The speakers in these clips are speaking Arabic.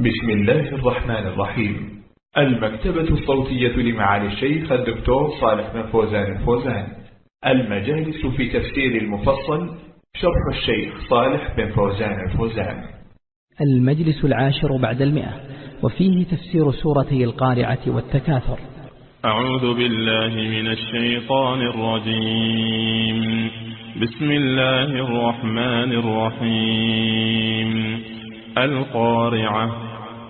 بسم الله الرحمن الرحيم. المكتبة الصوتية لمعالي الشيخ الدكتور صالح بن فوزان الفوزان. المجالس في تفسير المفصل شرح الشيخ صالح بن فوزان الفوزان. المجلس العاشر بعد المئة وفيه تفسير سورتي القارعة والتكاثر. أعوذ بالله من الشيطان الرجيم. بسم الله الرحمن الرحيم. القارعة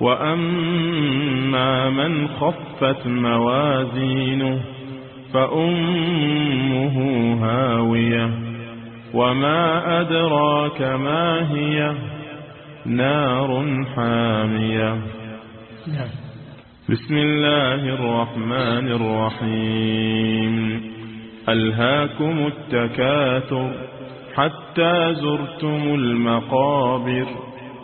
وأما من خفت موازينه فأمه هاوية وما أدراك ما هي؟ نار حامية. بسم الله الرحمن الرحيم. ألهاكم التكاثر حتى زرتم المقابر.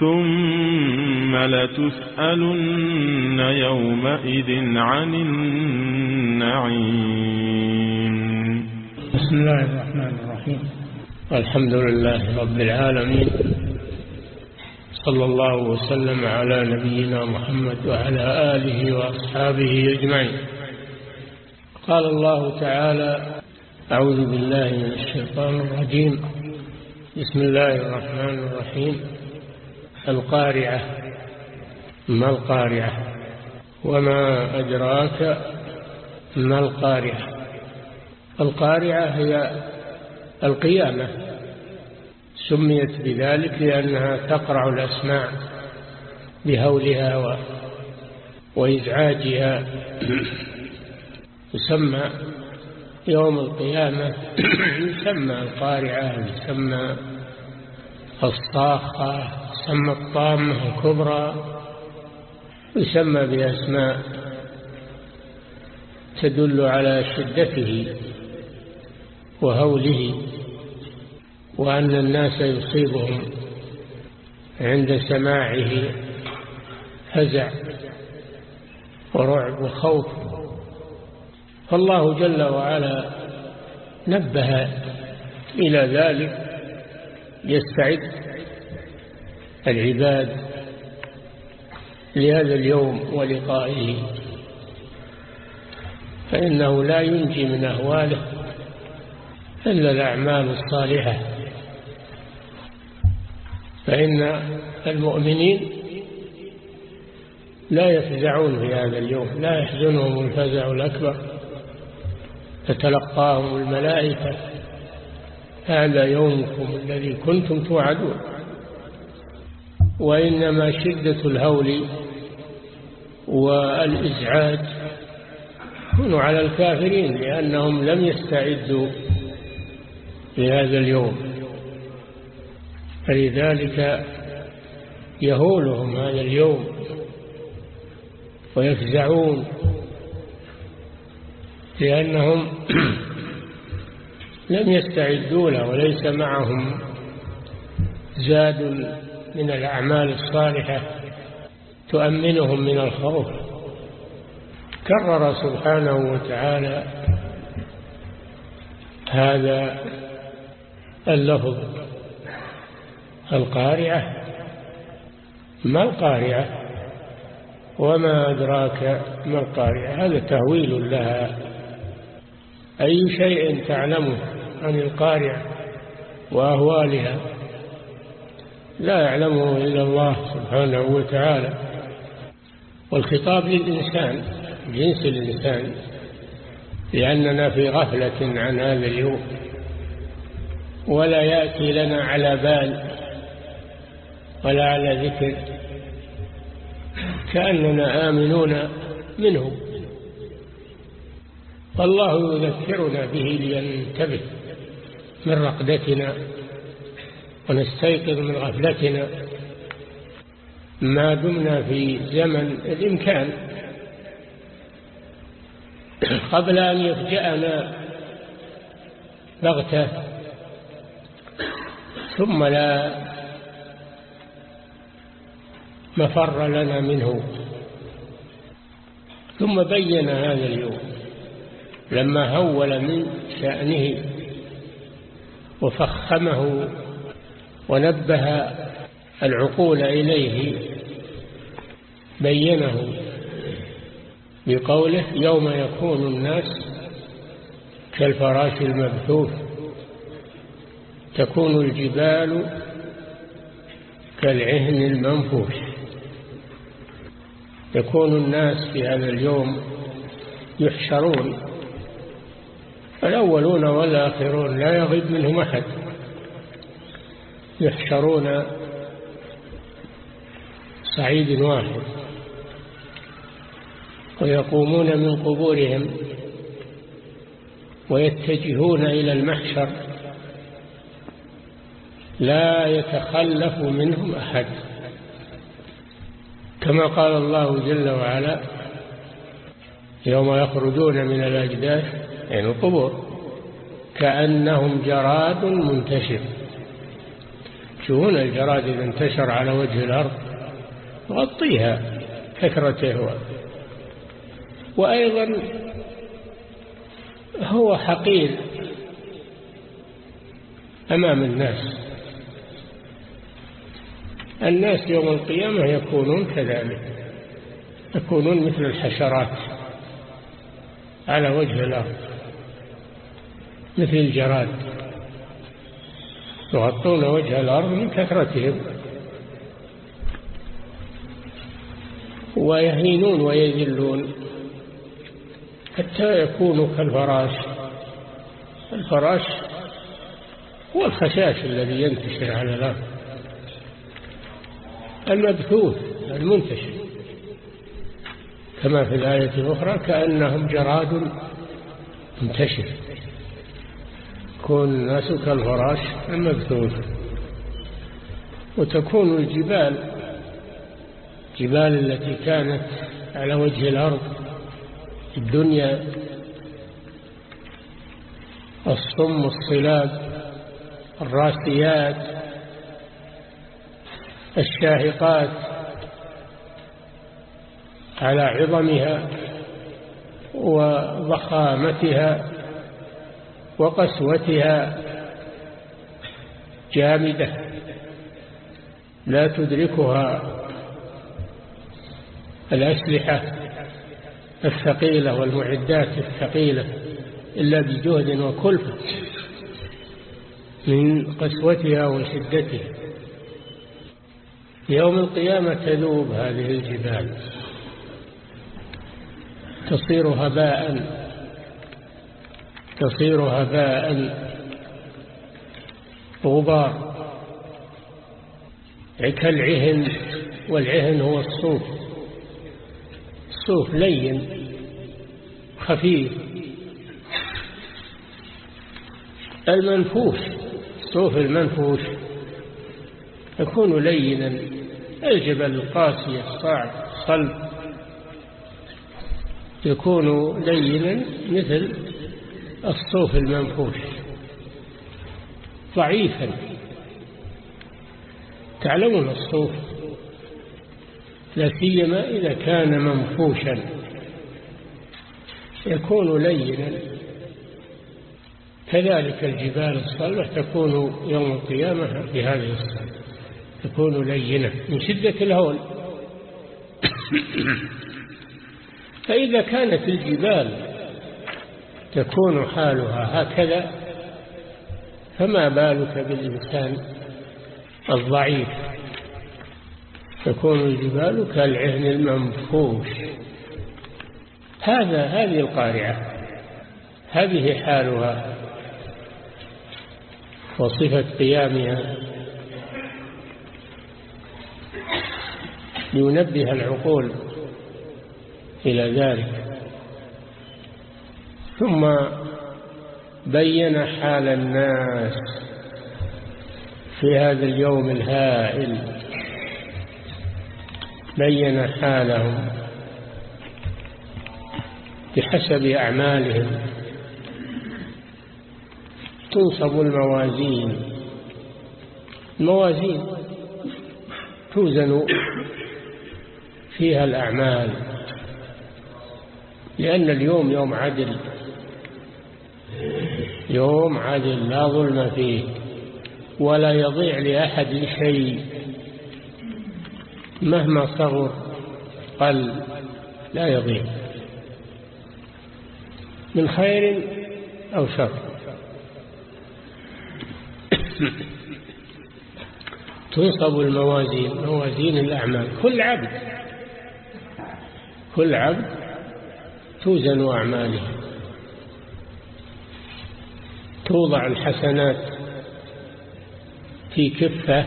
ثم لتسألن يومئذ عن النعيم. بسم الله الرحمن الرحيم. الحمد لله رب العالمين. صلى الله وسلم على نبينا محمد وعلى آله وأصحابه أجمعين. قال الله تعالى أعوذ بالله من الشيطان الرجيم. بسم الله الرحمن الرحيم. القارعة. ما القارعة؟ وما أدراك ما القارعة؟ القارعة هي القيامة. سميت بذلك لأنها تقرع الأسماع بهولها و... وإزعاجها. يسمى يوم القيامة. يسمى القارعة يسمى الصاخة. يسمى الطامة الكبرى يسمى بأسماء تدل على شدته وهوله وأن الناس يصيبهم عند سماعه فزع ورعب وخوف. فالله جل وعلا نبه إلى ذلك يستعد العباد لهذا اليوم ولقائه فإنه لا ينجي من أهواله إلا الأعمال الصالحة. فإن المؤمنين لا يفزعون في هذا اليوم لا يحزنهم الفزع الأكبر. تتلقاهم الملائكة هذا يومكم الذي كنتم توعدون. وإنما شدة الهول والإزعاج يكون على الكافرين لأنهم لم يستعدوا لهذا اليوم. فلذلك يهولهم هذا اليوم ويفزعون لأنهم لم يستعدوا له وليس معهم زاد من الأعمال الصالحة تؤمنهم من الخوف. كرر سبحانه وتعالى هذا اللفظ. القارعة. ما القارعة؟ وما أدراك ما القارعة؟ هذا تهويل لها. أي شيء تعلمه عن القارعة وأهوالها. لا يعلمه إلا الله سبحانه وتعالى. والخطاب للإنسان جنس الإنسان لأننا في غفلة عن هذا اليوم ولا يأتي لنا على بال ولا على ذكر كأننا آمنون منه. فالله يذكرنا به لينتبه من رقدتنا. ونستيقظ من غفلتنا ما دمنا في زمن الإمكان. قبل أن يفجأنا بغتة ثم لا مفر لنا منه. ثم بين هذا اليوم لما هول من شأنه وفخمه ونبه العقول إليه بينه بقوله يوم يكون الناس كالفراش المبثوث تكون الجبال كالعهن المنفوش. يكون الناس في هذا اليوم يحشرون الأولون والآخرون لا يغيب منهم أحد. يحشرون صعيد واحد ويقومون من قبورهم ويتجهون إلى المحشر لا يتخلف منهم أحد كما قال الله جل وعلا يوم يخرجون من الأجداث يعني القبور كأنهم جراد منتشر شوون الجراد إذا انتشر على وجه الأرض غطيها كثرته وأيضا هو حقير أمام الناس. الناس يوم القيامة يكونون كذلك يكونون مثل الحشرات على وجه الأرض مثل الجراد. يغطون وجه الأرض من كثرتهم. ويهينون ويذلون حتى يكونوا كالفراش. الفراش هو الخشاش الذي ينتشر على الأرض. المبثوث المنتشر. كما في الآية الأخرى كأنهم جراد منتشر. يكون الناس كالفراش المبثوث وتكون الجبال الجبال التي كانت على وجه الأرض الدنيا الصم الصلاب الراسيات الشاهقات على عظمها وضخامتها وقسوتها جامدة لا تدركها الأسلحة الثقيلة والمعدات الثقيلة إلا بجهد وكلفة من قسوتها وشدتها. يوم القيامة تذوب هذه الجبال تصير هباء تصير هباء غبار كالعهن والعهن هو الصوف. الصوف لين خفيف. المنفوش الصوف المنفوش. يكون لينا الجبل القاسي الصعب صلب يكون لينا مثل الصوف المنفوش. ضعيفا. تعلمون الصوف؟ لا سيما إذا كان منفوشا. يكون لينا. كذلك الجبال الصلبة تكون يوم القيامة بهذه الصلبة تكون لينة. من شدة الهول. فإذا كانت الجبال تكون حالها هكذا فما بالك بالإنسان الضعيف؟ تكون الجبال كالعهن المنفوش. هذا هذه القارعة. هذه حالها. وصفة قيامها. لينبه العقول إلى ذلك. ثم بين حال الناس في هذا اليوم الهائل. بين حالهم بحسب أعمالهم. تنصب الموازين. الموازين توزن فيها الأعمال لأن اليوم يوم عدل. يوم عدل لا ظلم فيه ولا يضيع لأحد شيء. مهما صغر قل لا يضيع. من خير أو شر. تنصب الموازين موازين الأعمال. كل عبد كل عبد توزن أعماله. توضع الحسنات في كفة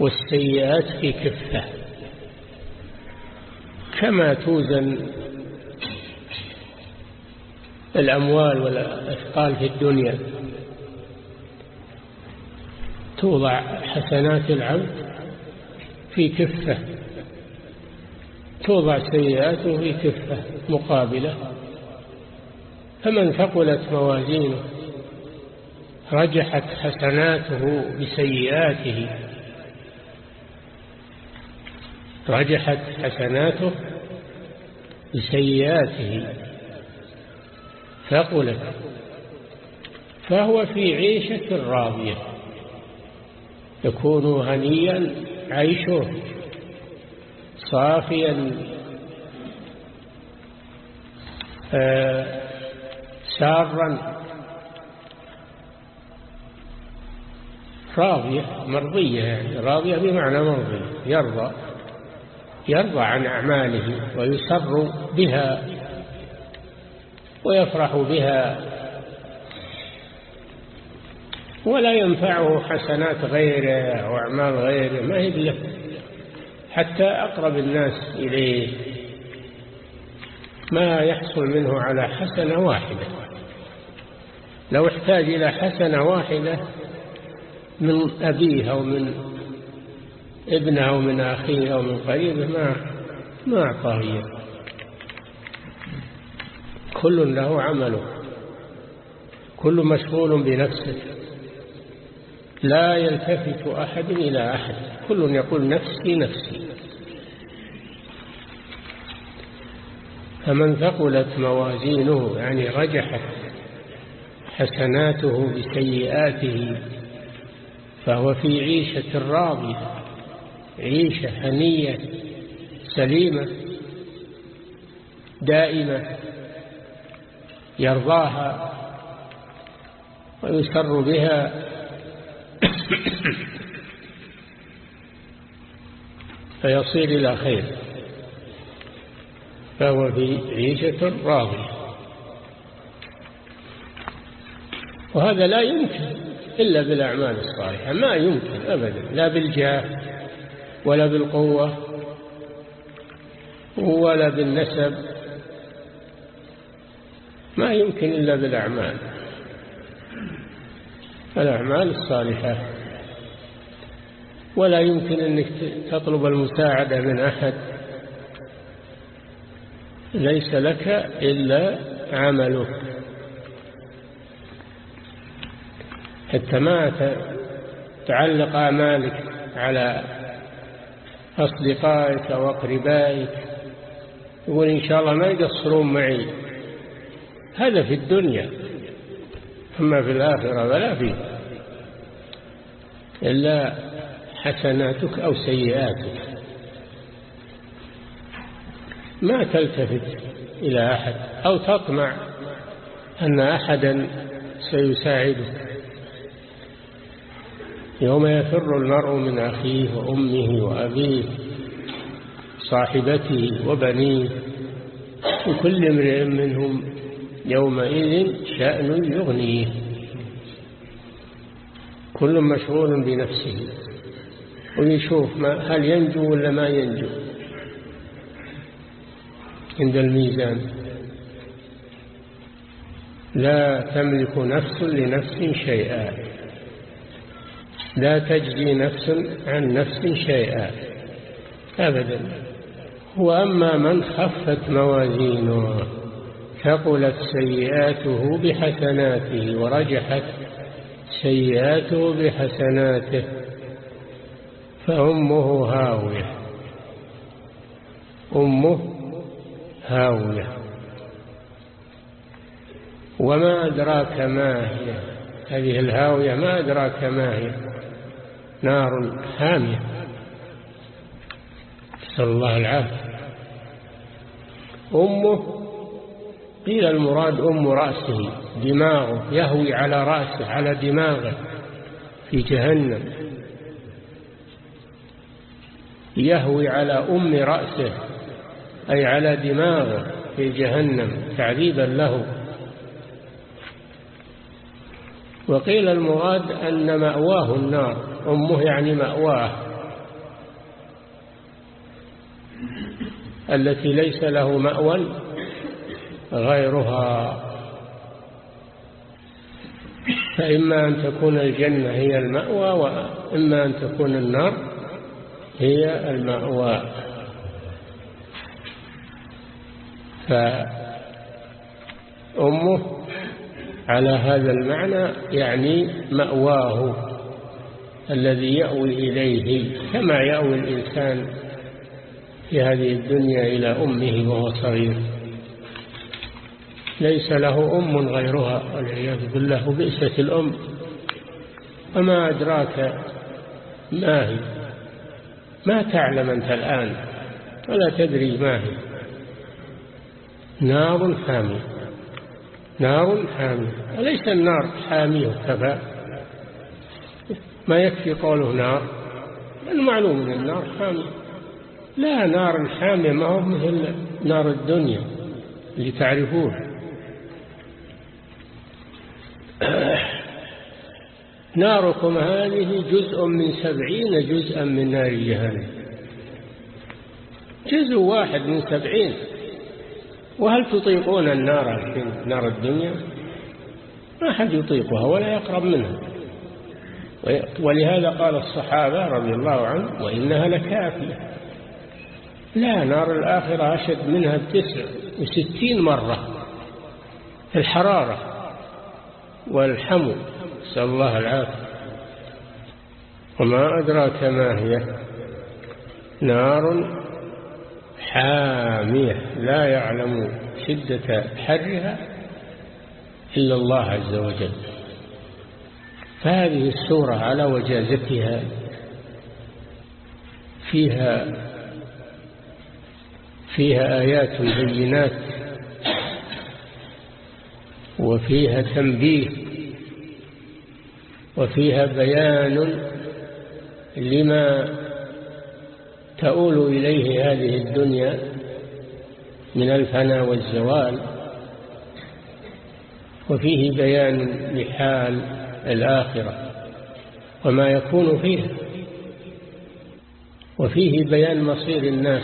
والسيئات في كفة. كما توزن الأموال والأثقال في الدنيا توضع حسنات العبد في كفة توضع سيئاته في كفة مقابلة. فمن ثقلت موازينه رجحت حسناته بسيئاته. رجحت حسناته بسيئاته. ثقلت. فهو في عيشة راضية. يكون هنيا عيشه. صافيا. آه، سارا راضية مرضية يعني راضية بمعنى مرضية يرضى يرضى عن أعماله ويسر بها ويفرح بها. ولا ينفعه حسنات غيره وأعمال غيره ما هي له حتى أقرب الناس إليه. ما يحصل منه على حسنة واحدة. لو احتاج إلى حسنة واحدة من أبيه أو من ابنه أو من أخيه أو من قريبه ما ما أعطاه كل له عمله. كل مشغول بنفسه. لا يلتفت أحد إلى أحد. كل يقول نفسي نفسي. فمن ثقلت موازينه يعني رجحت حسناته بسيئاته فهو في عيشة راضية عيشة هنية سليمة دائمة يرضاها ويسر بها. فيصير إلى خير فهو في عيشة راضية. وهذا لا يمكن إلا بالأعمال الصالحة ما يمكن أبدا لا بالجاه ولا بالقوة ولا بالنسب ما يمكن إلا بالأعمال. الأعمال الصالحة ولا يمكن أنك تطلب المساعدة من أحد. ليس لك إلا عملك ما تعلق آمالك على أصدقائك وأقربائك يقول إن شاء الله ما يقصرون معي. هذا في الدنيا أما في الآخرة ولا فيه. إلا حسناتك أو سيئاتك. ما تلتفت إلى أحد أو تطمع أن أحدا سيساعدك. يوم يفر المرء من أخيه وأمه وأبيه صاحبته وبنيه وكل امرئ منهم يومئذ شأن يغنيه. كل مشغول بنفسه. ويشوف ما هل ينجو ولا ما ينجو. عند الميزان. لا تملك نفس لنفس شيئا. لا تجزي نفس عن نفس شيئا أبدا. وأما من خفت موازينه ثقلت سيئاته بحسناته ورجحت سيئاته بحسناته فأمه هاوية. أمه هاوية. وما أدراك ما هي؟ هذه الهاوية ما أدراك ما هي؟ نار حامية نسأل الله العافية. أمه قيل المراد أم رأسه دماغه يهوي على رأسه على دماغه في جهنم. يهوي على أم رأسه أي على دماغه في جهنم تعذيبا له. وقيل المراد أن مأواه النار أمه يعني مأواه. التي ليس له مأوى غيرها. فإما أن تكون الجنة هي المأوى وإما أن تكون النار هي المأوى. فأمه على هذا المعنى يعني مأواه الذي يأوي إليه كما يأوي الإنسان في هذه الدنيا إلى أمه وهو صغير. ليس له أم غيرها والعياذ بالله بئسة الأم. وما أدراك ما هي؟ ما تعلم أنت الآن؟ ولا تدري ما هي. نار حامية نار حامية. وليس النار حامية كفى ما يكفي قوله نار المعلوم من النار حامية. لا نار حامية ما هو مثل نار الدنيا اللي تعرفوه ناركم هذه جزء من سبعين جزءا من نار جهنم. جزء واحد من سبعين. وهل تطيقون النار نار الدنيا؟ ما حد يطيقها ولا يقرب منها. ولهذا قال الصحابة رضي الله عنهم وإنها لكافية. لا نار الآخرة أشد منها بتسع وستين مرة. الحرارة والحمو نسأل الله العافية. وما أدراك ما هي؟ نار حامية لا يعلم شدة حرها إلا الله عز وجل. فهذه السورة على وجازتها فيها فيها آيات بينات وفيها تنبيه وفيها بيان لما تؤول إليه هذه الدنيا من الفناء والزوال وفيه بيان لحال الآخرة وما يكون فيها وفيه بيان مصير الناس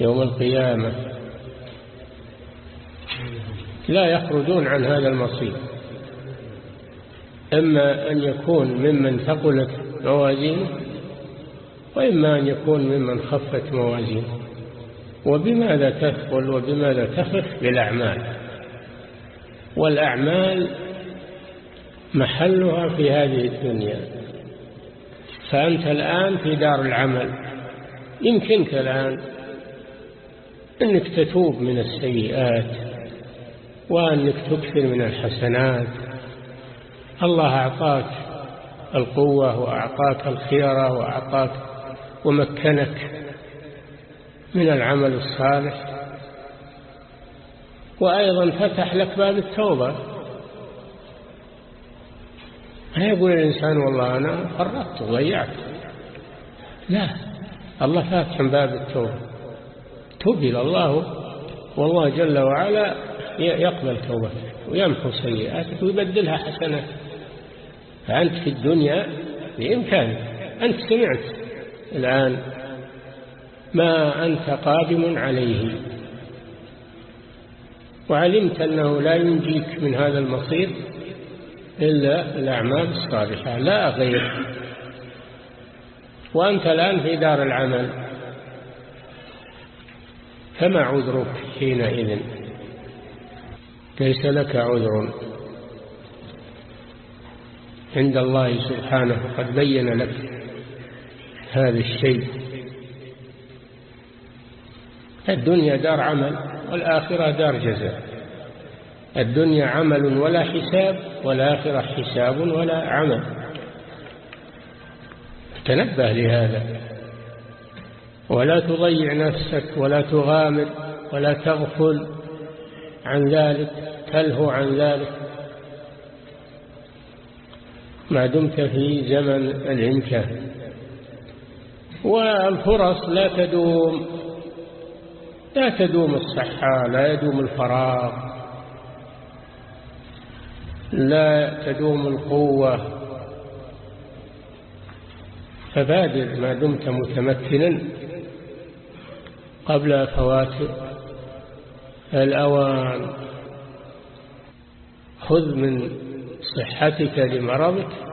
يوم القيامة. لا يخرجون عن هذا المصير إما أن يكون ممن ثقلت موازينه وإما أن يكون ممن خفت موازينه وبماذا تثقل وبماذا تخف بالأعمال؟ والأعمال محلها في هذه الدنيا. فأنت الآن في دار العمل. يمكنك الآن أنك تتوب من السيئات وأنك تكثر من الحسنات. الله أعطاك القوة وأعطاك الخيرة وأعطاك ومكنك من العمل الصالح. وأيضا فتح لك باب التوبة. لا يقول الإنسان والله أنا فرطت وضيعت. لا الله فاتح باب التوبة. توب إلى الله والله جل وعلا يقبل توبتك ويمحو سيئاتك ويبدلها حسنات فأنت في الدنيا بإمكانك. أنت سمعت. الآن ما أنت قادم عليه. وعلمت أنه لا ينجيك من هذا المصير إلا الأعمال الصالحة لا غير. وأنت الآن في دار العمل. فما عذرك حينئذ؟ ليس لك عذر. عند الله سبحانه قد بين لك هذا الشيء. الدنيا دار عمل والآخرة دار جزاء. الدنيا عمل ولا حساب والآخرة حساب ولا عمل. تنبه لهذا. ولا تضيع نفسك ولا تغامر ولا تغفل عن ذلك تلهو عن ذلك. ما دمت في زمن الإمكان والفرص لا تدوم. لا تدوم الصحة لا يدوم الفراغ. لا تدوم القوة. فبادر ما دمت متمكنا. قبل فوات الأوان. خذ من صحتك لمرضك.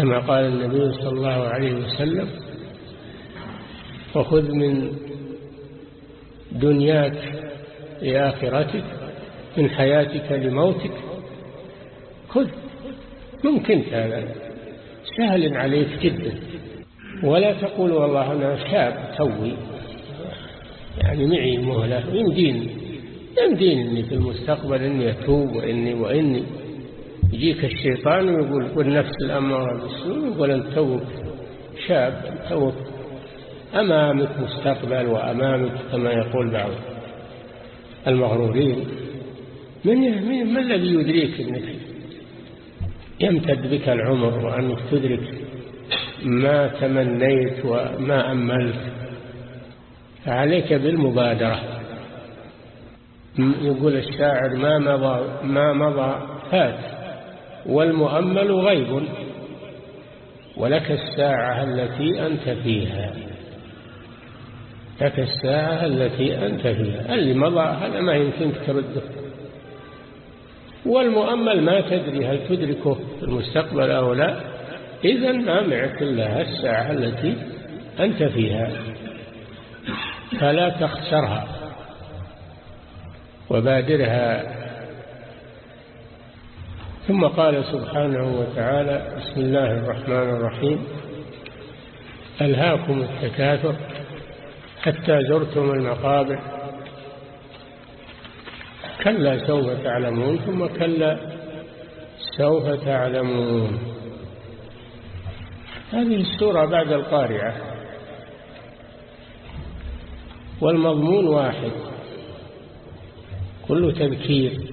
كما قال النبي صلى الله عليه وسلم وخذ من دنياك لآخرتك من حياتك لموتك خذ ممكن هذا سهل عليك جدا. ولا تقول والله أنا شاب توي يعني معي مهلة يمديني يمديني إني في المستقبل إني أتوب وإني وإني يجيك الشيطان ويقول والنفس الأمارة بالسوء أنت توك شاب توك أمامك مستقبل وأمامك كما يقول بعض المغرورين. من من الذي يدريك أنك يمتد بك العمر وأنك تدرك ما تمنيت وما أملت؟ فعليك بالمبادرة. يقول الشاعر ما مضى, ما مضى فات. والمؤمل غيب ولك الساعة التي أنت فيها. لك الساعة التي أنت فيها. اللي مضى هذا ما يمكنك ترده. والمؤمل ما تدري هل تدركه في المستقبل أو لا إذا ما معك إلا الساعة التي أنت فيها. فلا تخسرها. وبادرها. ثم قال سبحانه وتعالى بسم الله الرحمن الرحيم. ألهاكم التكاثر حتى زرتم المقابر. كلا سوف تعلمون ثم كلا سوف تعلمون. هذه السورة بعد القارعة. والمضمون واحد. كل تذكير.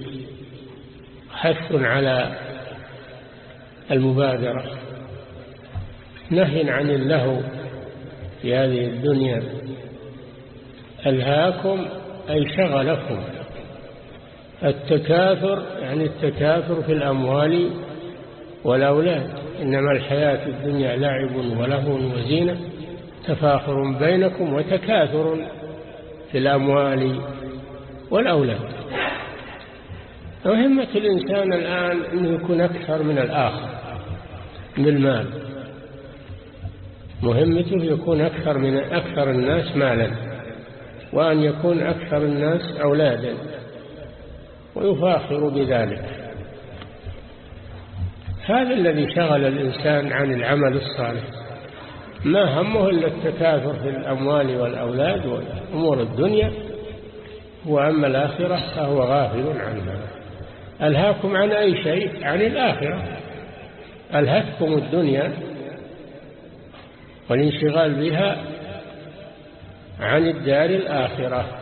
حث على المبادرة. نهي عن اللهو في هذه الدنيا. ألهاكم أي شغلكم. التكاثر يعني التكاثر في الأموال والأولاد. إنما الحياة الدنيا لعب ولهو وزينة. تفاخر بينكم وتكاثر في الأموال والأولاد. مهمة الإنسان الآن أنه يكون أكثر من الآخر بالمال مهمته يكون أكثر من أكثر الناس مالا وأن يكون أكثر الناس أولادا. ويفاخر بذلك. هذا الذي شغل الإنسان عن العمل الصالح. ما همه إلا التكاثر في الأموال والأولاد وأمور الدنيا. وأما الآخرة فهو غافل عنها. ألهاكم عن أي شيء؟ عن الآخرة. ألهتكم الدنيا والانشغال بها عن الدار الآخرة.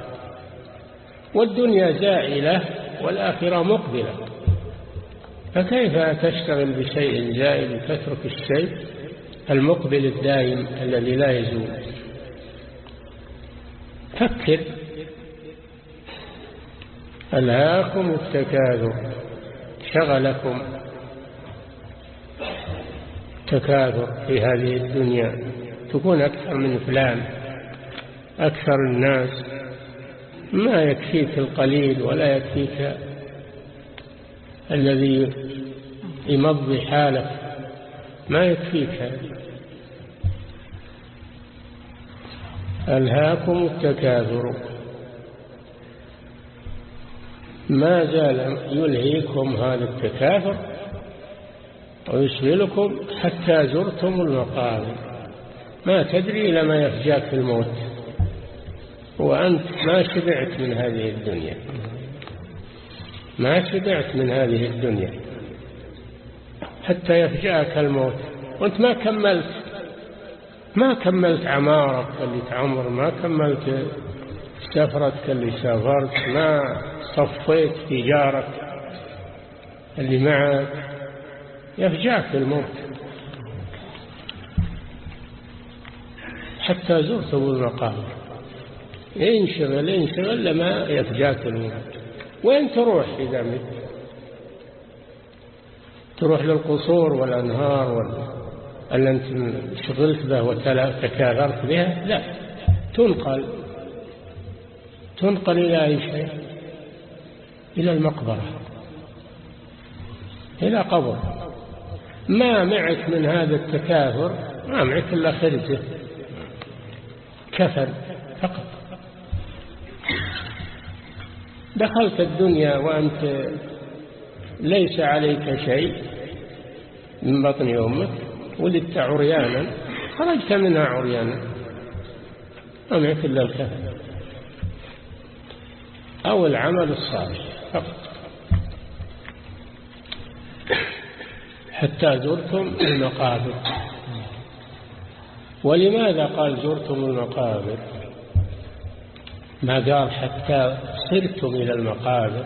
والدنيا زائلة والآخرة مقبلة. فكيف تشتغل بشيء زائد وتترك الشيء المقبل الدائم الذي لا يزول؟ فكر ألهاكم التكاثر. شغلكم تكاثر في هذه الدنيا. تكون أكثر من فلان. أكثر الناس. ما يكفيك القليل ولا يكفيك الذي يمضي حالك. ما يكفيك هذا ألهاكم التكاثر. ما زال يلهيكم هذا التكاثر ويشغلكم حتى زرتم المقابر. ما تدري لما يفجاك في الموت. وأنت ما شبعت من هذه الدنيا. ما شبعت من هذه الدنيا. حتى يفجأك الموت. وأنت ما كملت. ما كملت عمارك اللي تعمر. ما كملت سفرتك اللي سافرت. ما صفيت تجارك اللي معك يفجعك الموت. حتى زرتم المقابر انشغل انشغل لما يفجاك الموت. وين تروح إذا مت؟ تروح للقصور والأنهار وال... اللي أنت شغلت به وتكاثرت بها؟ لا. تنقل. تنقل إلى أي شيء؟ إلى المقبرة إلى قبر. ما معك من هذا التكاثر؟ ما معك إلا خرجه كفر فقط. دخلت الدنيا وأنت ليس عليك شيء من بطن أمك ولدت عريانا خرجت منها عريانا. ما معك إلا الكفر أو العمل الصالح. حتى زرتم المقابر. ولماذا قال زرتم المقابر؟ ما قال حتى صرتم إلى المقابر؟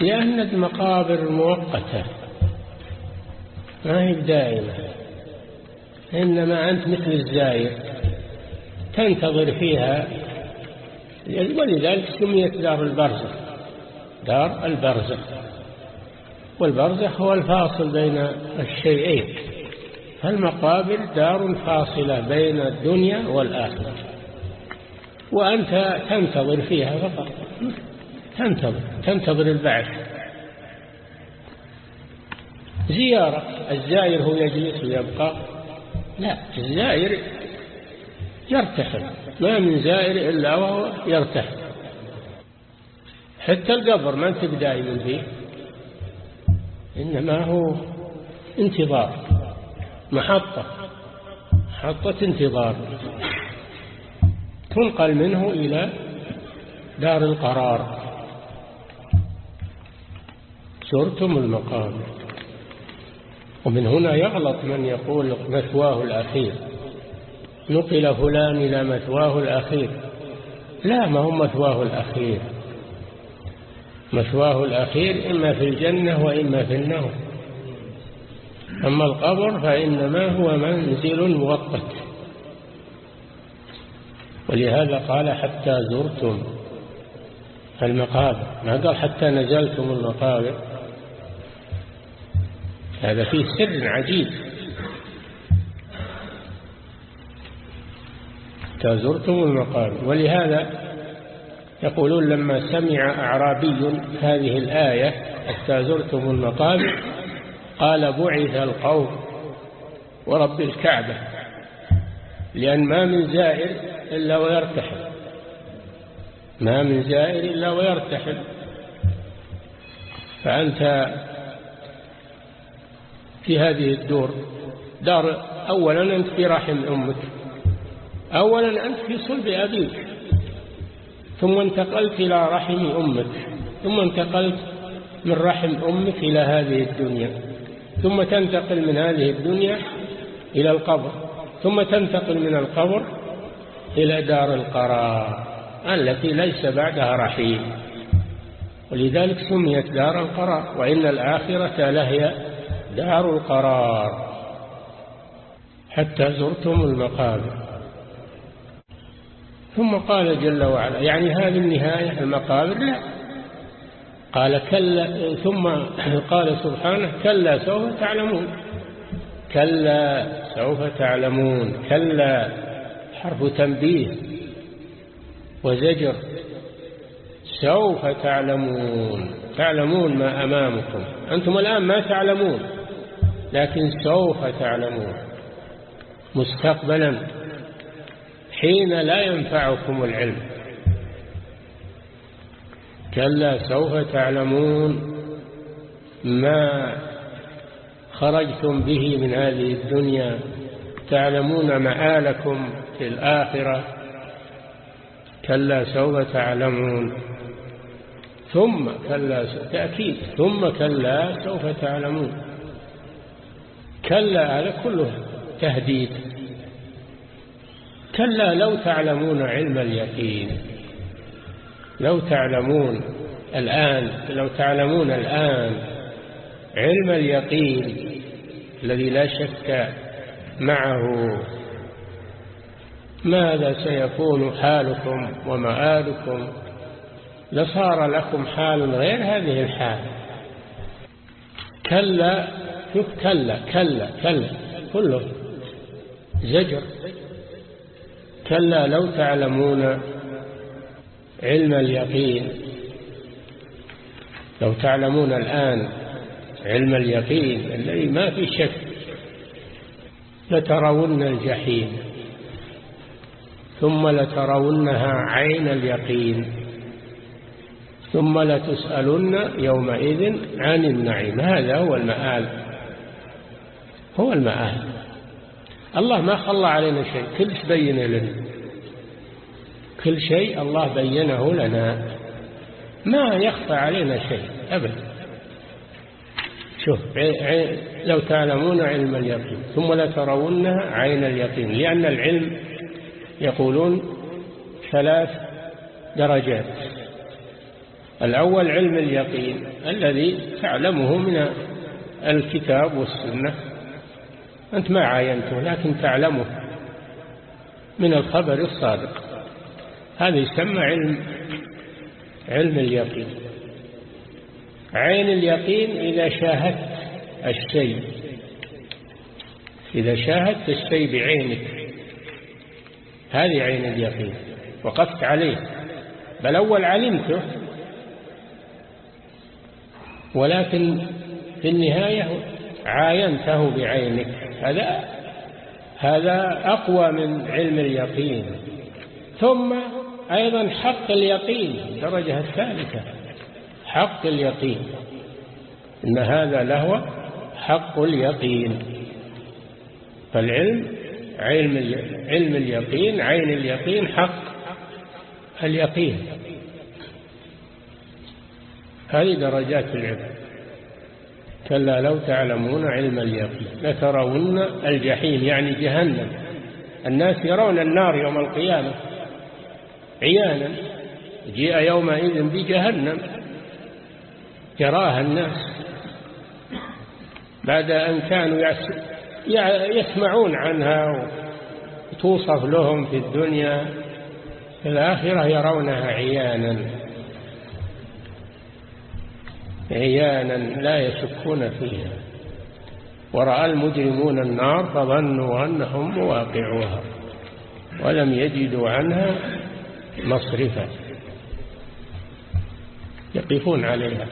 لأن المقابر مؤقتة. ما هي دائمة. إنما أنت مثل الزاير تنتظر فيها. ولذلك سميت دار البرزخ. دار البرزخ. والبرزخ هو الفاصل بين الشيئين. فالمقابر دار فاصلة بين الدنيا والآخرة. وأنت تنتظر فيها فقط. تنتظر تنتظر البعث. زيارة الزائر هو يجلس ويبقى؟ لا الزائر يرتحل. ما من زائر إلا وهو يرتحل. حتى القبر ما انت دائما فيه. إنما هو انتظار محطة محطة انتظار. تنقل منه إلى دار القرار. زرتم المقابر ومن هنا يغلط من يقول مثواه الأخير. نقل فلان إلى مثواه الأخير. لا ما هو مثواه الأخير. مثواه الأخير إما في الجنة وإما في النار. أما القبر فإنما هو منزل مؤقت ولهذا قال حتى زرتم المقابر. ما قال حتى نزلتم المقابر؟ هذا فيه سر عجيب. حتى زرتم المقابر. ولهذا يقولون لما سمع أعرابي هذه الآية حتى زرتم المقابر قال بعث القوم ورب الكعبة لأن ما من زائر إلا ويرتحل ما من زائر إلا ويرتحل. فأنت في هذه الدور دار أولا أنت في رحم أمك أولا أنت في صلب أبيك. ثم انتقلت إلى رحم أمك ثم انتقلت من رحم أمك إلى هذه الدنيا ثم تنتقل من هذه الدنيا إلى القبر ثم تنتقل من القبر إلى دار القرار التي ليس بعدها رحيم. ولذلك سميت دار القرار وإن الآخرة لهي دار القرار. حتى زرتم المقابر. ثم قال جل وعلا يعني هذه النهاية المقابر لا. قال كلا ثم قال سبحانه كلا سوف تعلمون. كلا سوف تعلمون. كلا حرف تنبيه وزجر سوف تعلمون. تعلمون ما أمامكم. أنتم الآن ما تعلمون لكن سوف تعلمون. مستقبلا. حين لا ينفعكم العلم. كلا سوف تعلمون ما خرجتم به من هذه الدنيا. تعلمون مآلكم في الآخرة. كلا سوف تعلمون. ثم كلا تأكيد. ثم كلا سوف تعلمون. كلا هذا كله تهديد. كلا لو تعلمون علم اليقين. لو تعلمون الآن لو تعلمون الآن علم اليقين الذي لا شك معه ماذا سيكون حالكم ومآلكم؟ لصار لكم حال غير هذه الحال. كلا شوف كلا كلا كلا كله زجر. كلا لو تعلمون علم اليقين. لو تعلمون الآن علم اليقين الذي ما في شك لترون الجحيم ثم لترونها عين اليقين ثم لتسألن يومئذ عن النعيم. هذا هو المآل هو المآل. الله ما خلى علينا شيء. كل شيء بين لنا؟ كل شيء الله بينه لنا. ما يخفى علينا شيء أبدا شوف لو تعلمون علم اليقين ثم لترونها عين اليقين لأن العلم يقولون ثلاث درجات. الأول علم اليقين الذي تعلمه من الكتاب والسنة. أنت ما عاينته لكن تعلمه من الخبر الصادق. هذا يسمى علم علم اليقين. عين اليقين إذا شاهدت الشيء. إذا شاهدت الشيء بعينك هذه عين اليقين وقفت عليه. بل أول علمته ولكن في النهاية عاينته بعينك. هذا هذا أقوى من علم اليقين. ثم أيضا حق اليقين الدرجة الثالثة حق اليقين. إن هذا لهو حق اليقين. فالعلم علم علم اليقين عين اليقين حق اليقين. هذه درجات العلم. كلا لو تعلمون علم اليقين لترون الجحيم يعني جهنم. الناس يرون النار يوم القيامة عيانا جيء يومئذ بجهنم يراها الناس. بعد أن كانوا يسمعون عنها وتوصف لهم في الدنيا في الآخرة يرونها عيانا. عيانا لا يشكون فيها. ورأى المجرمون النار فظنوا أنهم مواقعوها ولم يجدوا عنها مصرفا. يقفون عليها.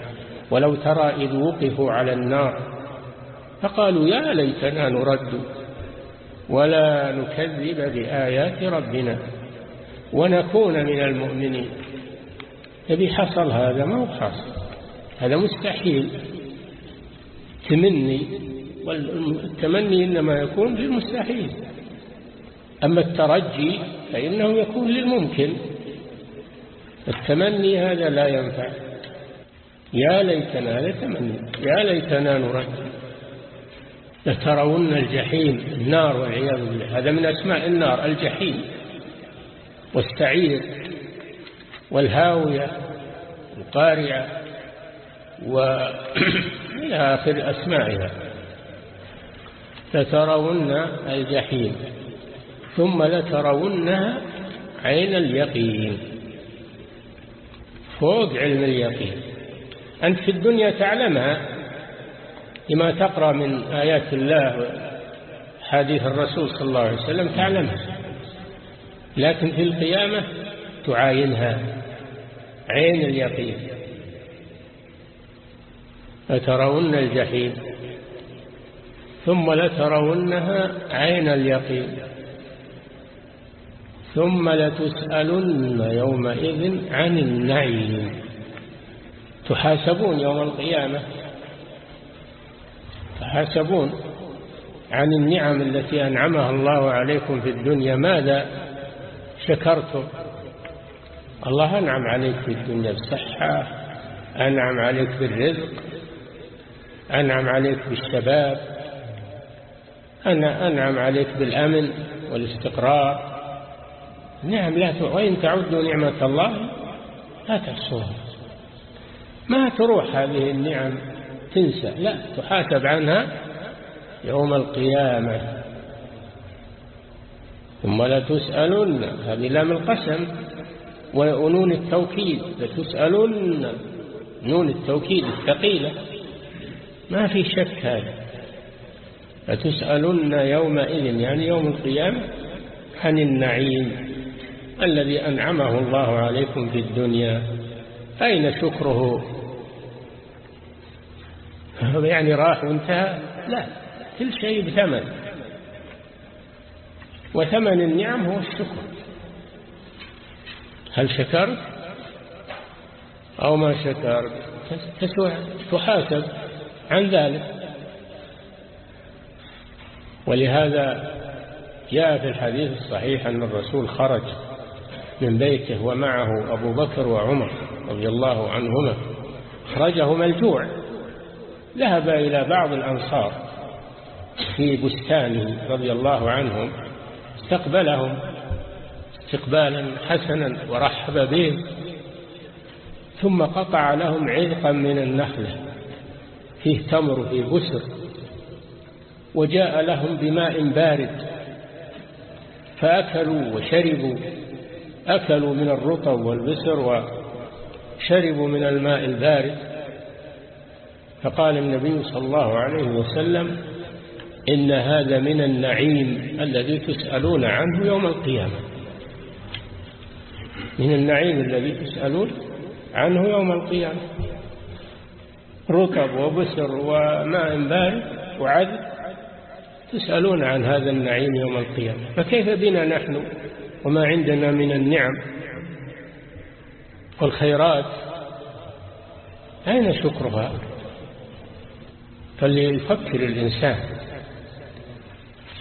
ولو ترى إذ وقفوا على النار فقالوا يا ليتنا نرد ولا نكذب بآيات ربنا ونكون من المؤمنين. تبي حصل هذا ما هو حصل هذا مستحيل. تمني والتمني إنما يكون للمستحيل أما الترجي فإنه يكون للممكن. التمني هذا لا ينفع. يا ليتنا هذا تمني يا ليتنا نرد. لترون الجحيم النار والعياذ بالله. هذا من أسماء النار الجحيم والسعير والهاوية القارعة. وإلى آخر أسمائها لترون الجحيم. ثم لترونها عين اليقين. فوق علم اليقين. أنت في الدنيا تعلمها لما تقرأ من آيات الله حديث الرسول صلى الله عليه وسلم تعلمها. لكن في القيامة تعاينها. عين اليقين. لترون الجحيم ثم لترونها عين اليقين ثم لتسألن يومئذ عن النعيم. تحاسبون يوم القيامة تحاسبون عن النعم التي أنعمها الله عليكم في الدنيا. ماذا شكرتم؟ الله أنعم عليك في الدنيا بالصحة أنعم عليك بالرزق أنعم عليك بالشباب أنا أنعم عليك بالأمن والاستقرار. نعم لا وإن تعدوا نعمة الله لا تحصوها. ما تروح هذه النعم تنسى لا تحاسب عنها يوم القيامة. ثم لا تسألن هذه لام القسم ونون التوكيد لتسألن نون التوكيد الثقيلة. ما في شك هذا. لتسألن يومئذ يعني يوم القيامة عن النعيم الذي أنعمه الله عليكم في الدنيا. أين شكره؟ يعني راح وانتهى؟ لا كل شيء بثمن. وثمن النعم هو الشكر. هل شكرت؟ أو ما شكرت؟ تحاسب. عن ذلك. ولهذا جاء في الحديث الصحيح أن الرسول خرج من بيته ومعه أبو بكر وعمر رضي الله عنهما. خرجهما الجوع ذهب إلى بعض الأنصار في بستانه رضي الله عنهم استقبلهم استقبالا حسنا ورحب بهم ثم قطع لهم عذقا من النخلة. فيه تمر فيه بسر. وجاء لهم بماء بارد. فأكلوا وشربوا. أكلوا من الرطب والبسر وشربوا من الماء البارد. فقال النبي صلى الله عليه وسلم إن هذا من النعيم الذي تسألون عنه يوم القيامة. من النعيم الذي تسألون عنه يوم القيامة. رطب وبسر وماء بارد وعدل تسألون عن هذا النعيم يوم القيامة. فكيف بنا نحن وما عندنا من النعم والخيرات؟ أين شكرها؟ فليفكر الإنسان.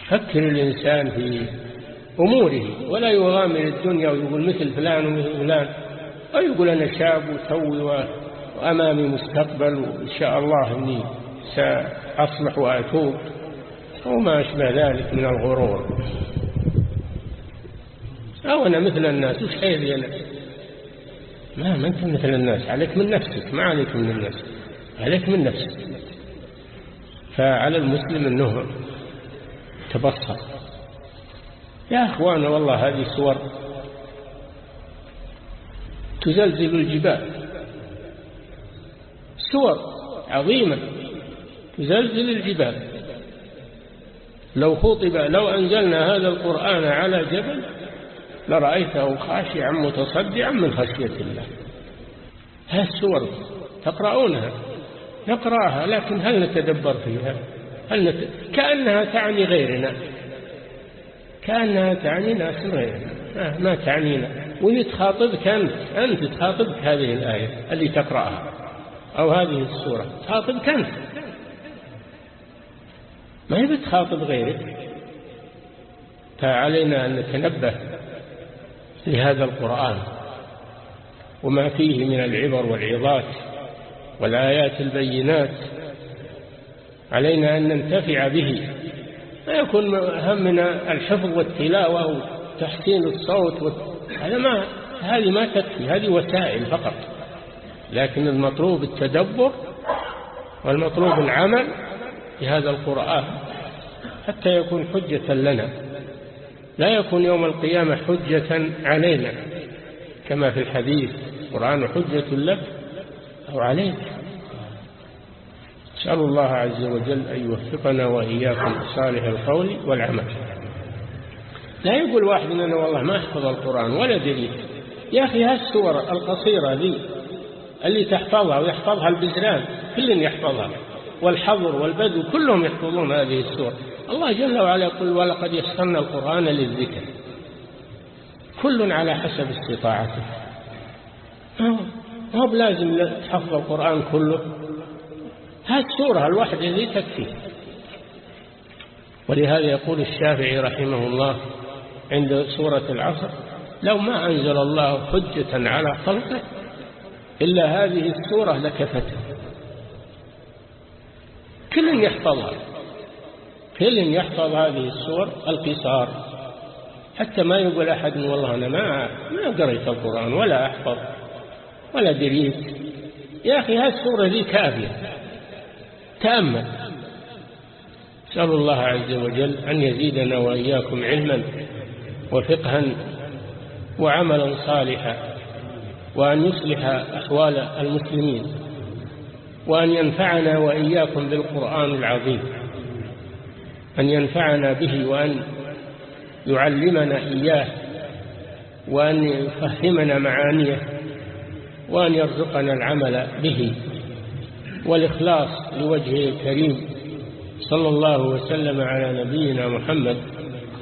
فكر الإنسان في أموره. ولا يغامر الدنيا ويقول مثل فلان ومثل فلان. ويقول أنا شاب وتوي وأمامي مستقبل وإن شاء الله أني سأصلح وأتوب وما أشبه ذلك من الغرور. أو أنا مثل الناس وش حيث أنا ما ما أنت مثل الناس عليك من نفسك ما عليك من الناس عليك من نفسك. فعلى المسلم أنه تبصر. يا أخوانا والله هذه صور تزلزل الجبال. صور عظيمة تزلزل الجبال. لو خطب لو أنزلنا هذا القرآن على جبل لرأيته خاشعا متصدعا من خشية الله. هذه السور تقرؤونها نقرأها لكن هل نتدبر فيها؟ هل نت... كأنها تعني غيرنا. كأنها تعني ناس غيرنا. ما تعنينا. ويتخاطبك أنت أنت تخاطبك هذه الآية اللي تقرأها. أو هذه السورة. تخاطبك أنت ما هي بتخاطب غيرك؟ فعلينا أن نتنبه لهذا القرآن وما فيه من العبر والعظات والآيات البينات. علينا أن ننتفع به. ما يكون همنا الحفظ والتلاوة وتحسين الصوت هذا ما هذه ما تكفي هذه وسائل فقط. لكن المطلوب التدبر والمطلوب العمل بهذا القرآن حتى يكون حجة لنا. لا يكون يوم القيامة حجة علينا كما في الحديث القرآن حجة لك أو عليك. نسأل الله عز وجل أن يوفقنا وإياكم صالح القول والعمل. لا يقول واحد أنه والله ما أحفظ القرآن ولا دليل. يا أخي هالسور القصيرة ذي اللي تحفظها ويحفظها البزران كل يحفظها. والحظر والبدو كلهم يحفظون هذه السور. الله جل وعلا يقول ولقد يسرنا القرآن للذكر. كل على حسب استطاعته. ما هو بلازم تحفظ القرآن كله؟ هذه السورة الواحدة ذي تكفي ولهذا يقول الشافعي رحمه الله عند سورة العصر لو ما أنزل الله حجة على خلقه إلا هذه السورة لكفته كل يحفظها. كل يحفظ هذه السور القصار. حتى ما يقول أحد والله أنا ما ما قريت القرآن ولا أحفظ ولا دريت يا أخي هذه السورة ذي كافية. تأمل. نسأل الله عز وجل أن يزيدنا وإياكم علما وفقها وعملا صالحا. وأن يصلح أحوال المسلمين وأن ينفعنا وإياكم بالقرآن العظيم أن ينفعنا به وأن يعلمنا إياه وأن يفهمنا معانيه وأن يرزقنا العمل به. والإخلاص لوجهه الكريم صلى الله وسلم على نبينا محمد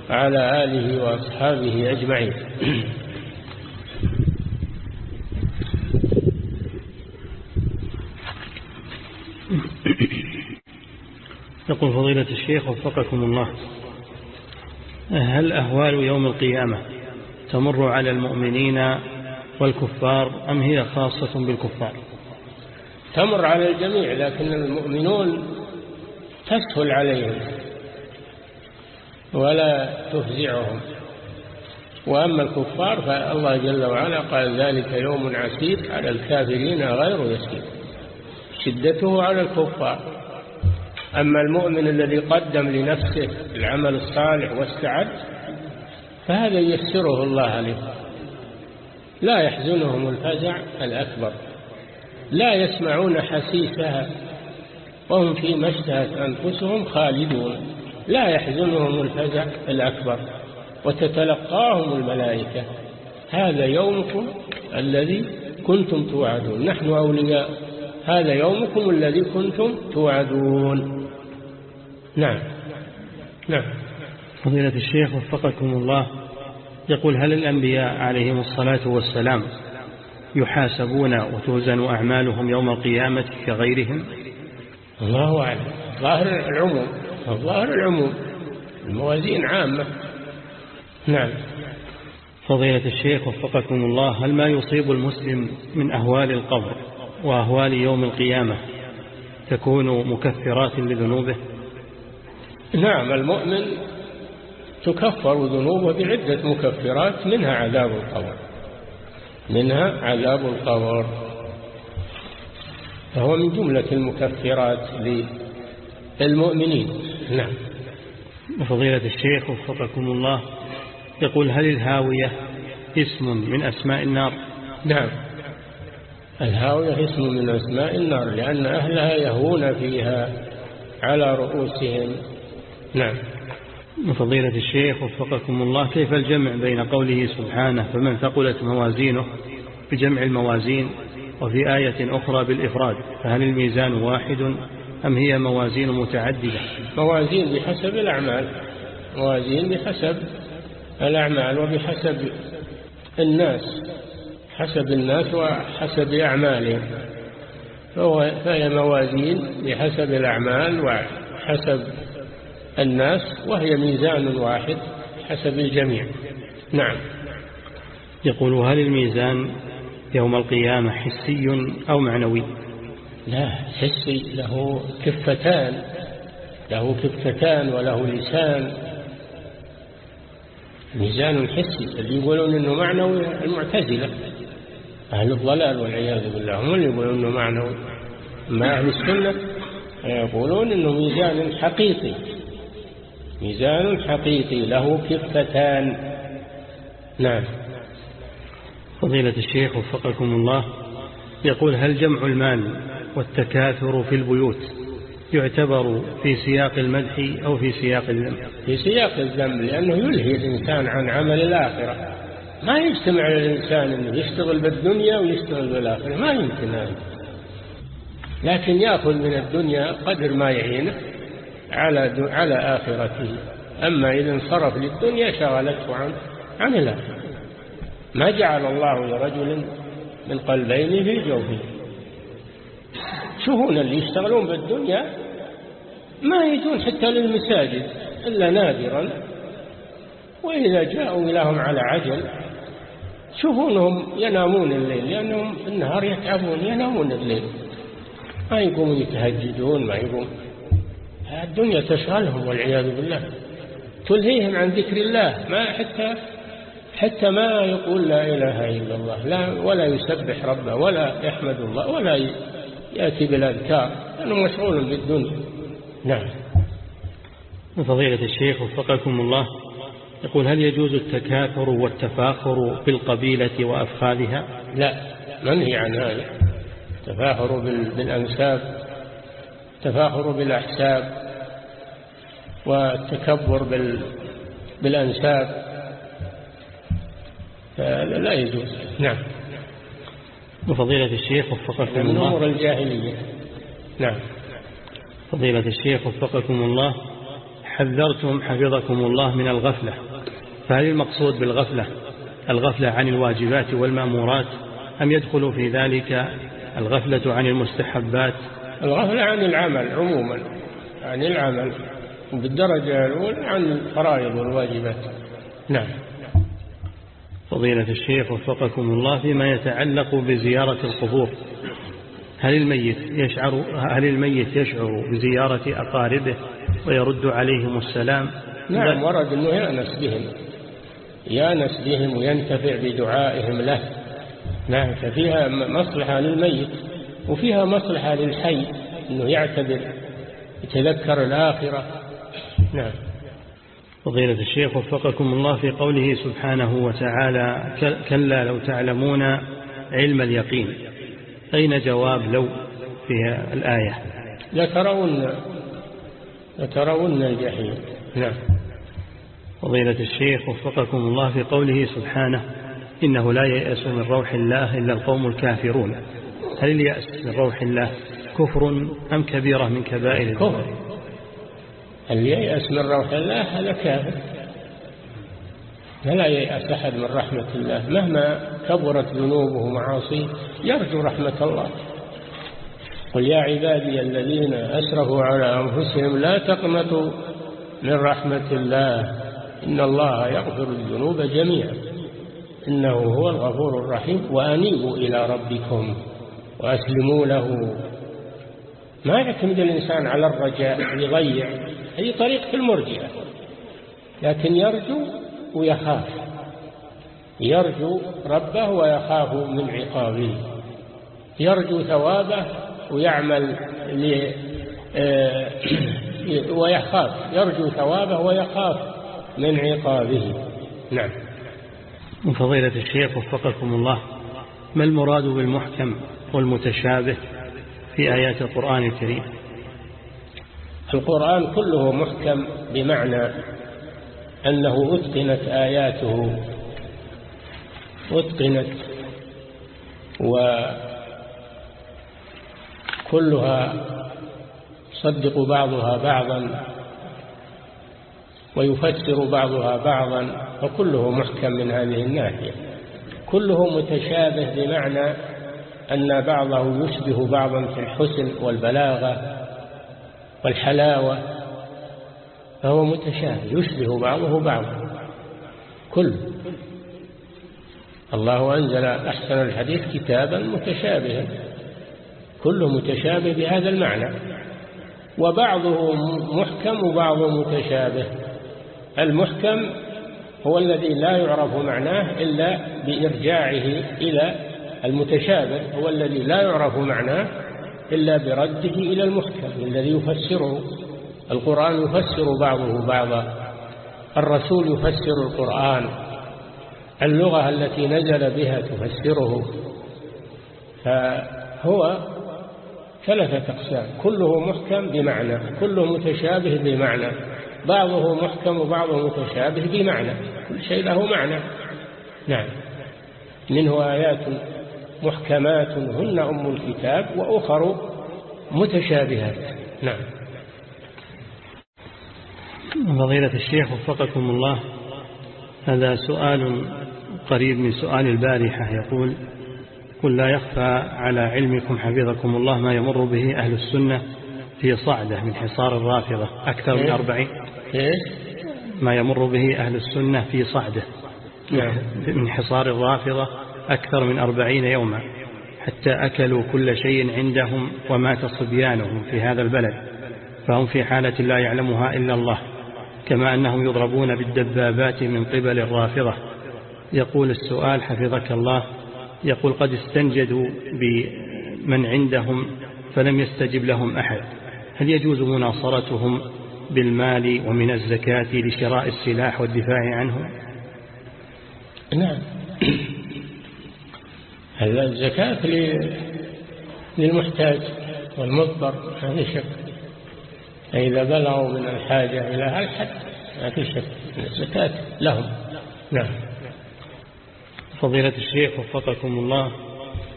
وعلى آله وأصحابه أجمعين. يقول فضيلة الشيخ وفقكم الله. هل أهوال يوم القيامة تمر على المؤمنين والكفار أم هي خاصة بالكفار؟ تمر على الجميع لكن المؤمنون تسهل عليهم ولا تفزعهم. وأما الكفار فالله جل وعلا قال ذلك يوم عسير على الكافرين غير يسير. شدته على الكفار. أما المؤمن الذي قدم لنفسه العمل الصالح واستعد فهذا يسره الله عليه لا يحزنهم الفزع الأكبر. لا يسمعون حسيسها وهم فيما اشتهت أنفسهم خالدون. لا يحزنهم الفزع الأكبر وتتلقاهم الملائكة. هذا يومكم الذي كنتم توعدون. نحن أولياء. هذا يومكم الذي كنتم توعدون. نعم. نعم. فضيلة الشيخ وفقكم الله يقول هل الأنبياء عليهم الصلاة والسلام يحاسبون وتوزن أعمالهم يوم القيامة كغيرهم؟ الله أعلم. ظاهر العموم. ظاهر العموم. الموازين عامة. نعم. فضيلة الشيخ وفقكم الله هل ما يصيب المسلم من أهوال القبر وأهوال يوم القيامة تكون مكفرات لذنوبه؟ نعم المؤمن تكفر ذنوبه بعدة مكفرات منها عذاب القبر. منها عذاب القبر. فهو من جملة المكفرات للمؤمنين. نعم. فضيلة الشيخ وفقكم الله يقول هل الهاوية اسم من أسماء النار؟ نعم. الهاوية اسم من أسماء النار لأن أهلها يهون فيها على رؤوسهم. نعم. فضيلة الشيخ وفقكم الله كيف الجمع بين قوله سبحانه فمن ثقلت موازينه بجمع الموازين وفي آية أخرى بالإفراد؟ فهل الميزان واحد أم هي موازين متعددة؟ موازين بحسب الأعمال. موازين بحسب الأعمال وبحسب الناس. حسب الناس وحسب أعمالهم. فهي موازين بحسب الأعمال وحسب الناس وهي ميزان واحد حسب الجميع. نعم. يقول هل الميزان يوم القيامة حسي أو معنوي؟ لا حسي له كفتان له كفتان وله لسان. ميزان حسي اللي يقولون إنه معنوي المعتزلة. أهل الضلال والعياذ بالله هم اللي يقولون إنه معنوي ما أهل السنة. يقولون أنه ميزان حقيقي. ميزان حقيقي له كفتان. نعم. فضيلة الشيخ وفقكم الله يقول هل جمع المال والتكاثر في البيوت يعتبر في سياق المدح أو في سياق الذم في سياق الذم لأنه يلهي الإنسان عن عمل الآخرة. ما يجتمع للإنسان أنه يشتغل بالدنيا ويشتغل بالآخرة ما يمكن هذا. لكن يأخذ من الدنيا قدر ما يعينه على على آخرته. أما إذا انصرف للدنيا شغلته عن عن الآخرة. ما جعل الله لرجل من قلبين في جوفه. شوفون اللي يشتغلون بالدنيا؟ ما يجون حتى للمساجد إلا نادرا. وإذا جاءوا لهم على عجل شوفونهم ينامون الليل لأنهم في النهار يتعبون ينامون الليل. ما يقومون يتهجدون ما يقوم. الدنيا تشغلهم والعياذ بالله. تلهيهم عن ذكر الله ما حتى حتى ما يقول لا إله إلا الله لا ولا يسبح ربه ولا يحمد الله ولا يأتي بالأذكار. لأنه مشغول بالدنيا. نعم. فضيلة الشيخ وفقكم الله. يقول هل يجوز التكاثر والتفاخر بالقبيلة وأفخاذها؟ لا منهي عن هذا. التفاخر بالأنساب التفاخر بالأحساب والتكبر بالأنساب. لا يجوز. نعم. وفضيلة الشيخ وفقكم الله. من أمور الجاهلية. نعم. فضيلة الشيخ وفقكم الله. حذرتم حفظكم الله من الغفلة. فهل المقصود بالغفلة؟ الغفلة عن الواجبات والمأمورات أم يدخل في ذلك الغفلة عن المستحبات؟ الغفلة عن العمل عموما عن العمل وبالدرجة الأولى عن الفرائض والواجبات. نعم. فضيلة الشيخ وفقكم الله فيما يتعلق بزيارة القبور. هل الميت يشعر هل الميت يشعر بزيارة أقاربه ويرد عليهم السلام؟ نعم ورد أنه يأنس بهم. يأنس بهم وينتفع بدعائهم له. نعم ففيها مصلحة للميت وفيها مصلحة للحي أنه يعتبر يتذكر الآخرة. نعم. فضيلة الشيخ وفقكم الله في قوله سبحانه وتعالى كلا لو تعلمون علم اليقين. أين جواب لو في الآية؟ لترون لترون الجحيم. نعم. فضيلة الشيخ وفقكم الله في قوله سبحانه إنه لا ييأس من روح الله إلا القوم الكافرون. هل اليأس من روح الله كفر أم كبيرة من كبائر كفر. اللي ييأس من روح الله؟ هذا كافر. فلا ييأس أحد من رحمة الله. مهما كبرت ذنوبه ومعاصيه يرجو رحمة الله. قل يا عبادي الذين أسرفوا على أنفسهم لا تقنطوا من رحمة الله. إن الله يغفر الذنوب جميعا. إنه هو الغفور الرحيم. وأنيبوا إلى ربكم وأسلموا له. ما يعتمد الإنسان على الرجاء يضيع. هذه طريقة المرجئة. لكن يرجو ويخاف. يرجو ربه ويخاف من عقابه. يرجو ثوابه ويعمل آه، ويخاف. يرجو ثوابه ويخاف. من عقابه. نعم. من فضيلة الشيخ وفقكم الله ما المراد بالمحكم والمتشابه في آيات القرآن الكريم؟ القرآن كله محكم بمعنى أنه أتقنت آياته أتقنت وكلها صدق بعضها بعضا ويفسر بعضها بعضا فكله محكم من هذه الناحية. كله متشابه بمعنى أن بعضه يشبه بعضا في الحسن والبلاغة والحلاوة فهو متشابه يشبه بعضه بعضا. كل. الله أنزل أحسن الحديث كتابا متشابها. كله متشابه بهذا المعنى. وبعضه محكم وبعضه متشابه. المحكم هو الذي لا يعرف معناه إلا بإرجاعه إلى المتشابه هو الذي لا يعرف معناه إلا برده إلى المحكم الذي يفسره القرآن يفسر بعضه بعضا الرسول يفسر القرآن اللغة التي نزل بها تفسره. فهو ثلاثة أقسام كله محكم بمعنى كله متشابه بمعنى. بعضه محكم وبعضه متشابه بمعنى كل شيء له معنى. نعم. منه آيات محكمات هن أم الكتاب وأخر متشابهات. نعم. فضيلة الشيخ وفقكم الله هذا سؤال قريب من سؤال البارحة. يقول قل لا يخفى على علمكم حفظكم الله ما يمر به أهل السنة في صعدة من حصار الرافضة أكثر من أربعين. ما يمر به أهل السنة في صعدة. نعم. من حصار الرافضة أكثر من أربعين يوما حتى أكلوا كل شيء عندهم ومات صبيانهم في هذا البلد. فهم في حالة لا يعلمها إلا الله. كما أنهم يضربون بالدبابات من قبل الرافضة. يقول السؤال حفظك الله. يقول قد استنجدوا بمن عندهم فلم يستجب لهم أحد. هل يجوز مناصرتهم بالمال ومن الزكاة لشراء السلاح والدفاع عنهم؟ نعم. هذا الزكاة للمحتاج والمضطر ما في شك. فإذا بلغوا من الحاجة إلى الحد ما في شك. الزكاة لهم. نعم. فضيلة الشيخ وفقكم الله.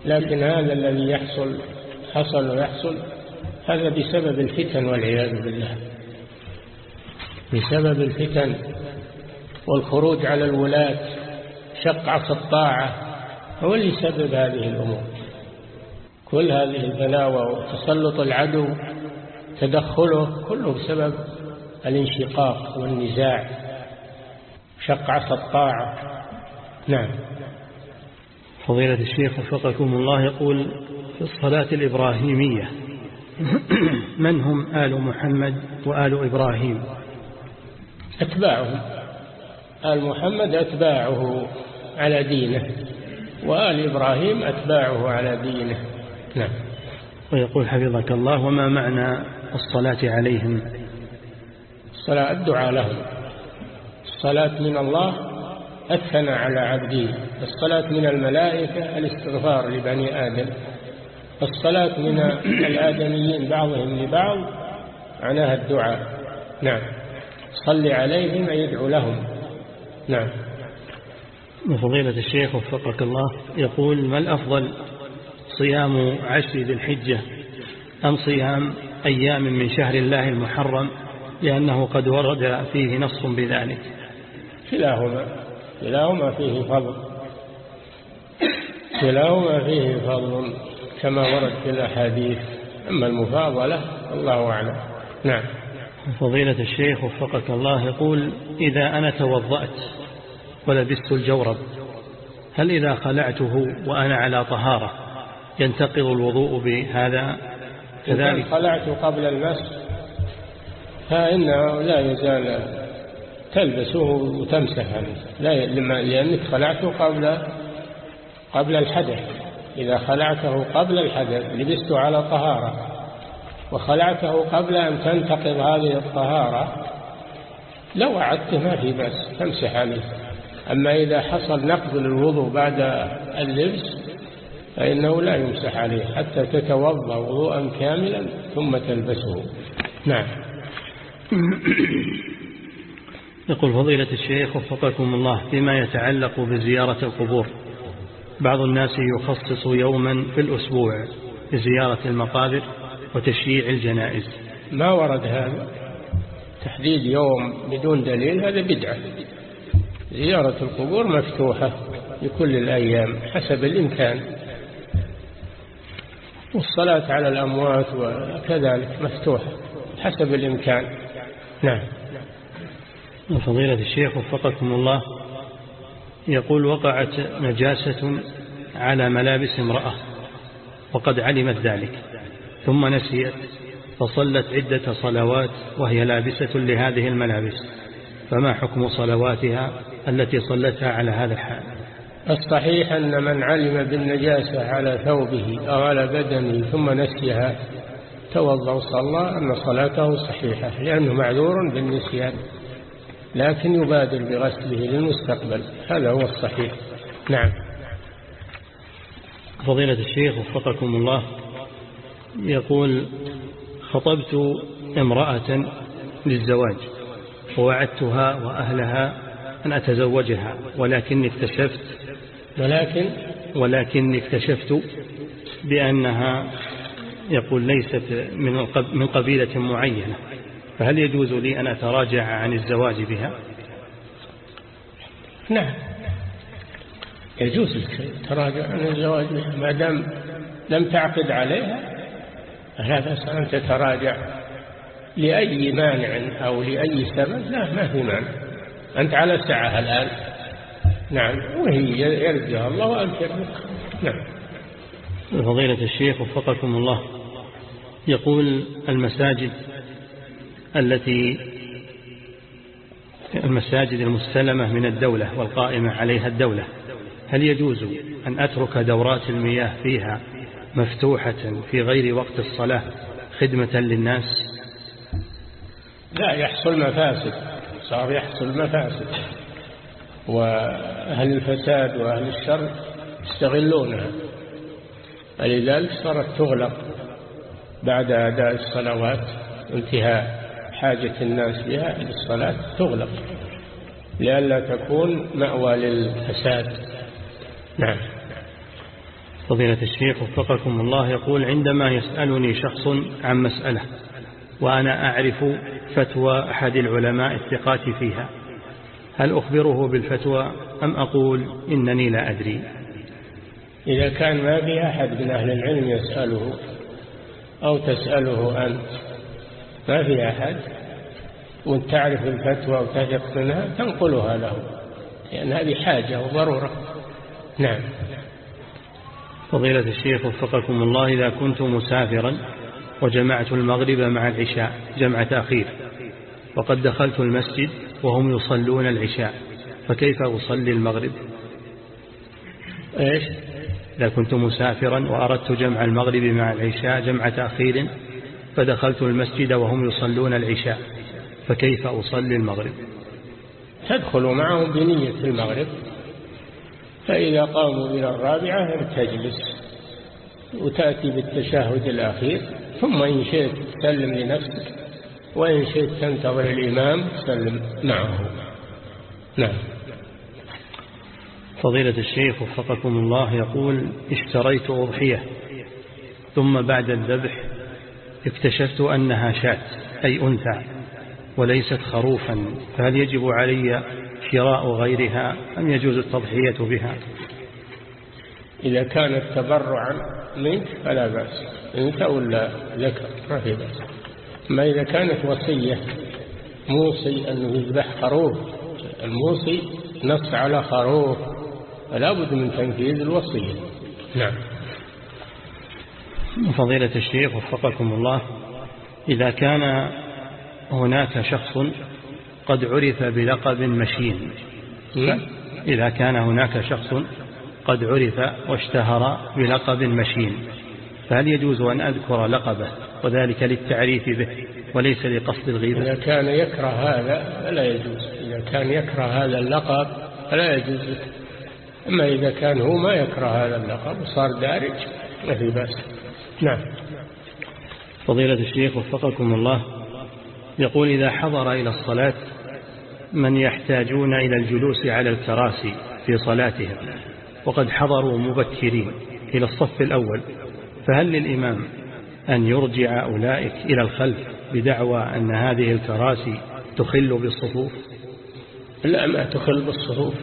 لكن هذا الذي يحصل حصل ويحصل هذا بسبب الفتن والعياذ بالله. بسبب الفتن والخروج على الولاة شق عصا الطاعة هو اللي سبب هذه الأمور. كل هذه البلاوى وتسلط العدو تدخله كله بسبب الانشقاق والنزاع. شق عصا الطاعة. نعم. فضيلة الشيخ وفقكم الله يقول في الصلاة الإبراهيمية من هم آل محمد وآل إبراهيم؟ أتباعهم آل محمد أتباعه على دينه وآل إبراهيم أتباعه على دينه. نعم. ويقول حفظك الله وما معنى الصلاة عليهم؟ الصلاة الدعاء لهم. الصلاة من الله أثنى على عبده الصلاة من الملائكة الاستغفار لبني آدم. الصلاة من الآدميين بعضهم لبعض معناها الدعاء. نعم. صل عليهم أي يدعو لهم. نعم. فضيلة الشيخ وفقك الله يقول ما الأفضل صيام عشر ذي الحجة أم صيام أيام من شهر الله المحرم؟ لأنه قد ورد فيه نص بذلك. كلاهما كلاهما فيه فضل. كلاهما فيه فضل كما ورد في الأحاديث. أما المفاضلة الله أعلم. نعم. فضيلة الشيخ وفقك الله يقول إذا أنا توضأت ولبست الجورب هل إذا خلعته وأنا على طهارة ينتقض الوضوء بهذا؟ كذلك خلعته قبل المس فإنه لا يزال تلبسه وتمسح لا لأنك خلعته قبل قبل الحدث. إذا خلعته قبل الحدث لبسته على طهارة. وخلعته قبل أن تنتقض هذه الطهارة لو أعدته ما في بس تمسح عليه أما إذا حصل نقض للوضوء بعد اللبس فإنه لا يمسح عليه حتى تتوضأ وضوءا كاملا ثم تلبسه. نعم. يقول فضيلة الشيخ وفقكم الله فيما يتعلق بزيارة القبور. بعض الناس يخصص يوما في الأسبوع لزيارة المقابر وتشييع الجنائز. ما ورد هذا؟ تحديد يوم بدون دليل هذا بدعة. زيارة القبور مفتوحة لكل الأيام حسب الإمكان. والصلاة على الأموات وكذلك مفتوحة حسب الإمكان. نعم. فضيلة الشيخ وفقكم الله. يقول وقعت نجاسة على ملابس امرأة وقد علمت ذلك. ثم نسيت فصلت عدة صلوات وهي لابسة لهذه الملابس. فما حكم صلواتها التي صلتها على هذا الحال؟ الصحيح أن من علم بالنجاسة على ثوبه أو على بدنه ثم نسيها توضأ وصلى أن صلاته صحيحة لأنه معذور بالنسيان لكن يبادر بغسله للمستقبل. هذا هو الصحيح. نعم. فضيلة الشيخ وفقكم الله يقول خطبت امرأة للزواج ووعدتها وأهلها أن أتزوجها ولكني اكتشفت ولكن؟ ولكني اكتشفت بأنها يقول ليست من من قبيلة معينة. فهل يجوز لي أن أتراجع عن الزواج بها؟ نعم. يجوز لك تراجع عن الزواج بها ما دام لم تعقد عليها بأس أن تتراجع. لأي مانع أو لأي سبب؟ لا ما في مانع. أنت على سعة الآن. نعم. وهي يرجع الله وأنت يرجع نعم. فضيلة الشيخ وفقكم الله. يقول المساجد التي المساجد المستلمة من الدولة والقائمة عليها الدولة هل يجوز أن أترك دورات المياه فيها مفتوحة في غير وقت الصلاة خدمة للناس؟ لا يحصل مفاسد صار يحصل مفاسد. وأهل الفساد وأهل الشر يستغلونها. فلذلك صارت تغلق بعد أداء الصلوات انتهاء حاجة الناس بها للصلاة تغلق لئلا تكون مأوى للفساد. نعم. فضيلة الشيخ وفقكم الله يقول عندما يسألني شخص عن مسألة وأنا أعرف فتوى أحد العلماء الثقات فيها هل أخبره بالفتوى أم أقول إنني لا أدري؟ إذا كان ما في أحد من أهل العلم يسأله أو تسأله أنت ما في أحد؟ وأنت تعرف الفتوى وتثق منها تنقلها له لأن هذه حاجة وضرورة. نعم. فضيلة الشيخ وفقكم الله إذا كنت مسافرا وجمعت المغرب مع العشاء جمع تأخير وقد دخلت المسجد وهم يصلون العشاء فكيف أصلي المغرب؟ إيش؟ إذا كنت مسافرا وأردت جمع المغرب مع العشاء جمع تأخير فدخلت المسجد وهم يصلون العشاء فكيف أصلي المغرب؟ تدخل معهم بنية المغرب. فإذا قاموا إلى الرابعة تجلس وتأتي بالتشهد الأخير ثم إن شئت تسلم لنفسك وإن شئت تنتظر الإمام تسلم معه. نعم. فضيلة الشيخ وفقكم الله يقول اشتريت أضحية ثم بعد الذبح اكتشفت أنها شاة أي أنثى وليست خروفا فهل يجب علي شراء غيرها أم يجوز التضحية بها؟ إذا كانت تبرعا منك فلا بأس أنت ولا ذكر ما في بأس. ما إذا كانت وصية موصي أنه يذبح خروف الموصي نص على خروف فلا بد من تنفيذ الوصية. نعم. فضيلة الشيخ وفقكم الله إذا كان هناك شخص قد عرف بلقب مشين. إذا كان هناك شخص قد عرف واشتهر بلقب مشين. فهل يجوز أن أذكر لقبه وذلك للتعريف به وليس لقصد الغيبة؟ إذا كان يكره هذا فلا يجوز. إذا كان يكره هذا اللقب فلا يجوز. أما إذا كان هو ما يكره هذا اللقب وصار دارج ما في بأس. نعم. فضيلة الشيخ وفقكم الله يقول إذا حضر إلى الصلاة من يحتاجون إلى الجلوس على الكراسي في صلاتهم. وقد حضروا مبكرين إلى الصف الأول. فهل للإمام أن يرجع أولئك إلى الخلف بدعوى أن هذه الكراسي تخل بالصفوف؟ لا ما تخل بالصفوف.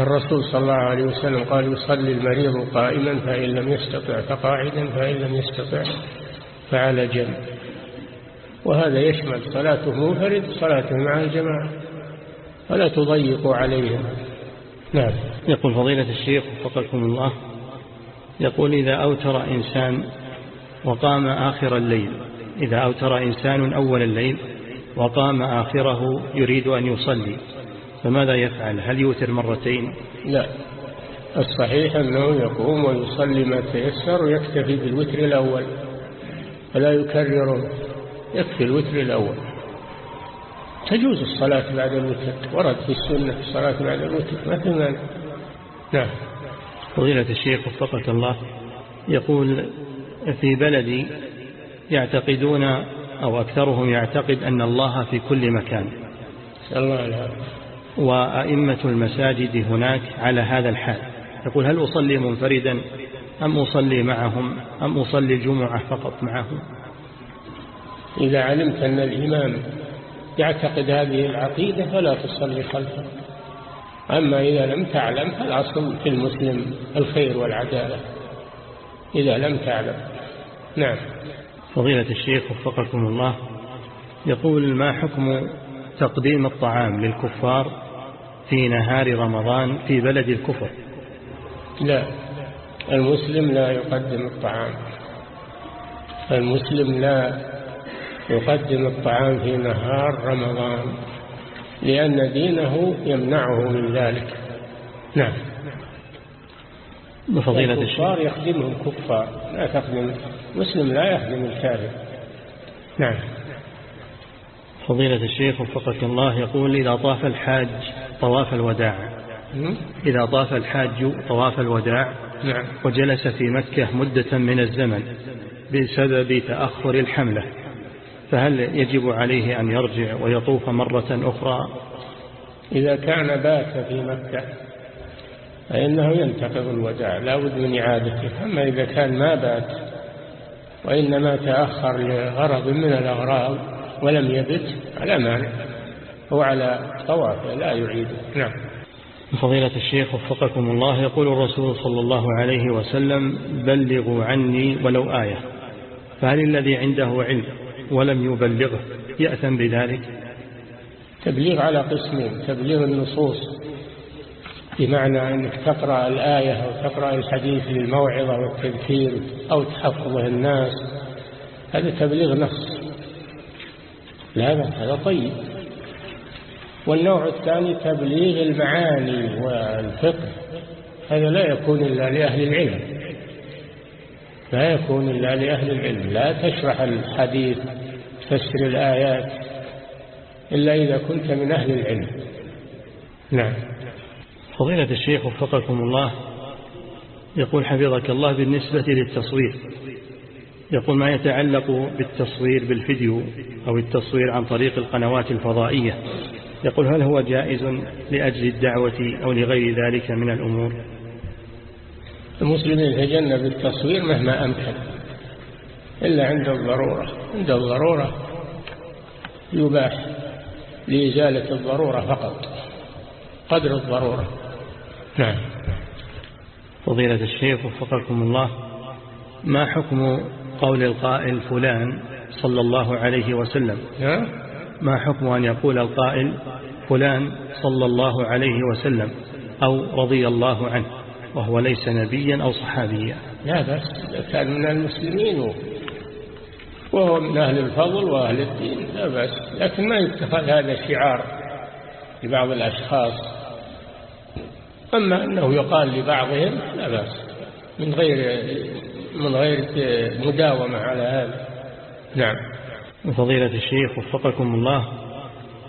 الرسول صلى الله عليه وسلم قال يصلي المريض قائما فإن لم يستطع فقاعدا فإن لم يستطع فعلى جنب. وهذا يشمل صلاته منفرد صلاته مع الجماعة ولا تضيقوا عليهم نعم. يقول فضيلة الشيخ وفقكم الله يقول إذا أوتر إنسان وقام آخر الليل إذا أوتر إنسان أول الليل وقام آخره يريد أن يصلي فماذا يفعل؟ هل يوتر مرتين؟ لا. الصحيح أنه يقوم ويصلي ما تيسر ويكتفي بالوتر الأول فلا يكرره. يكفي الوتر الأول. تجوز الصلاة بعد الوتر ورد في السنة الصلاة بعد الوتر ما في مانع نعم. فضيلة الشيخ وفقك الله يقول في بلدي يعتقدون أو أكثرهم يعتقد أن الله في كل مكان. الله وأئمة المساجد هناك على هذا الحال. يقول هل أصلي منفردا أم أصلي معهم أم أصلي الجمعة فقط معهم؟ إذا علمت أن الإمام يعتقد هذه العقيدة فلا تصلي خلفه. أما إذا لم تعلم فالأصل في المسلم الخير والعدالة. إذا لم تعلم. نعم. فضيلة الشيخ وفقكم الله يقول ما حكم تقديم الطعام للكفار في نهار رمضان في بلد الكفر؟ لا. المسلم لا يقدم الطعام. المسلم لا يقدم الطعام في نهار رمضان لأن دينه يمنعه من ذلك. نعم. بفضيلة الشيخ. الكفار يخدمهم كفار لا تخدم مسلم لا يخدم الكافر. نعم. فضيلة الشيخ وفقك الله يقول إذا طاف الحاج طواف الوداع? إذا طاف الحاج طواف الوداع نعم. وجلس في مكة مدة من الزمن بسبب تأخر الحملة. فهل يجب عليه أن يرجع ويطوف مرة أخرى؟ إذا كان بات في مكة فإنه ينتقض الوداع لا بد من إعادته. أما إذا كان ما بات وإنما تأخر لغرض من الأغراض ولم يبت على مانع. هو على طوافه لا يعيده نعم. فضيلة الشيخ وفقكم الله يقول الرسول صلى الله عليه وسلم بلغوا عني ولو آية. فهل الذي عنده علم ولم يبلغه. يأثم بذلك. تبليغ على قسمين. تبليغ النصوص بمعنى أنك تقرأ الآية أو تقرأ الحديث للموعظة والتذكير أو تحفظه الناس. هذا تبليغ نص. لا لا هذا طيب. والنوع الثاني تبليغ المعاني والفقه. هذا لا يكون إلا لأهل العلم. لا يكون إلا لأهل العلم. لا تشرح الحديث تفسر الآيات إلا إذا كنت من أهل العلم. نعم. فضيلة الشيخ وفقكم الله يقول حفظك الله بالنسبة للتصوير. يقول ما يتعلق بالتصوير بالفيديو أو التصوير عن طريق القنوات الفضائية؟ يقول هل هو جائز لأجل الدعوة أو لغير ذلك من الأمور؟ المسلم يتجنب التصوير مهما أمكن. إلا عند الضرورة عند الضرورة يباح لإزالة الضرورة فقط قدر الضرورة. نعم. فضيلة الشيخ وفقكم الله ما حكم قول القائل فلان صلى الله عليه وسلم؟ ما حكم أن يقول القائل فلان صلى الله عليه وسلم؟ أو رضي الله عنه؟ وهو ليس نبيا أو صحابيا. لا بس كان من المسلمين وهو من أهل الفضل وأهل الدين لا بس لكن ما يتخذ هذا شعار لبعض الأشخاص. أما أنه يقال لبعضهم لا بأس. من غير من غير مداومة على هذا. نعم. فضيلة الشيخ وفقكم الله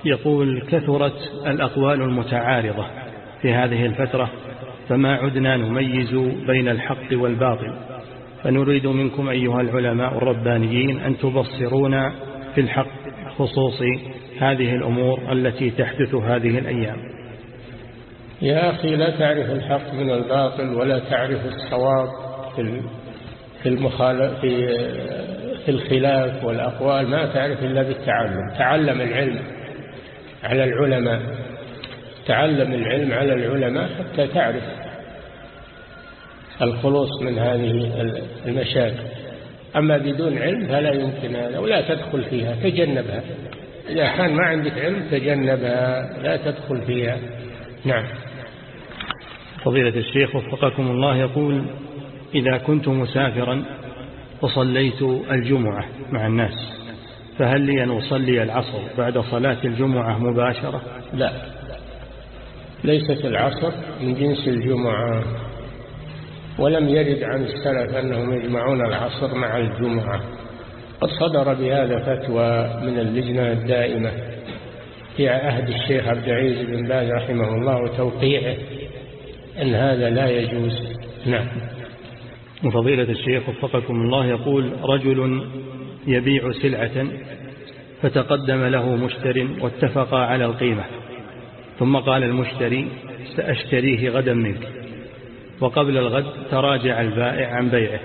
يقول كثرت الأقوال المتعارضة في هذه الفترة. فما عدنا نميز بين الحق والباطل. فنريد منكم أيها العلماء الربانيين أن تبصرونا في الحق خصوص هذه الأمور التي تحدث هذه الأيام. يا أخي لا تعرف الحق من الباطل ولا تعرف الصواب في في المخالف في في الخلاف والأقوال. ما تعرف إلا بالتعلم. تعلم العلم على العلماء. تعلم العلم على العلماء حتى تعرف الخلوص من هذه المشاكل. أما بدون علم فلا يمكن هذا ولا تدخل فيها تجنبها. إذا كان ما عندك علم تجنبها لا تدخل فيها. نعم. فضيلة الشيخ وفقكم الله يقول إذا كنت مسافرا وصليت الجمعة مع الناس فهل لي أن أصلي العصر بعد صلاة الجمعة مباشرة؟ لا. ليست العصر من جنس الجمعة. ولم يرد عن السلف أنهم يجمعون العصر مع الجمعة. قد صدر بهذا فتوى من اللجنة الدائمة في عهد الشيخ عبد العزيز بن باز رحمه الله وتوقيعه أن هذا لا يجوز. نعم. وفضيلة الشيخ وفقكم الله يقول رجل يبيع سلعة فتقدم له مشتر واتفقا على القيمة. ثم قال المشتري سأشتريه غدا منك. وقبل الغد تراجع البائع عن بيعه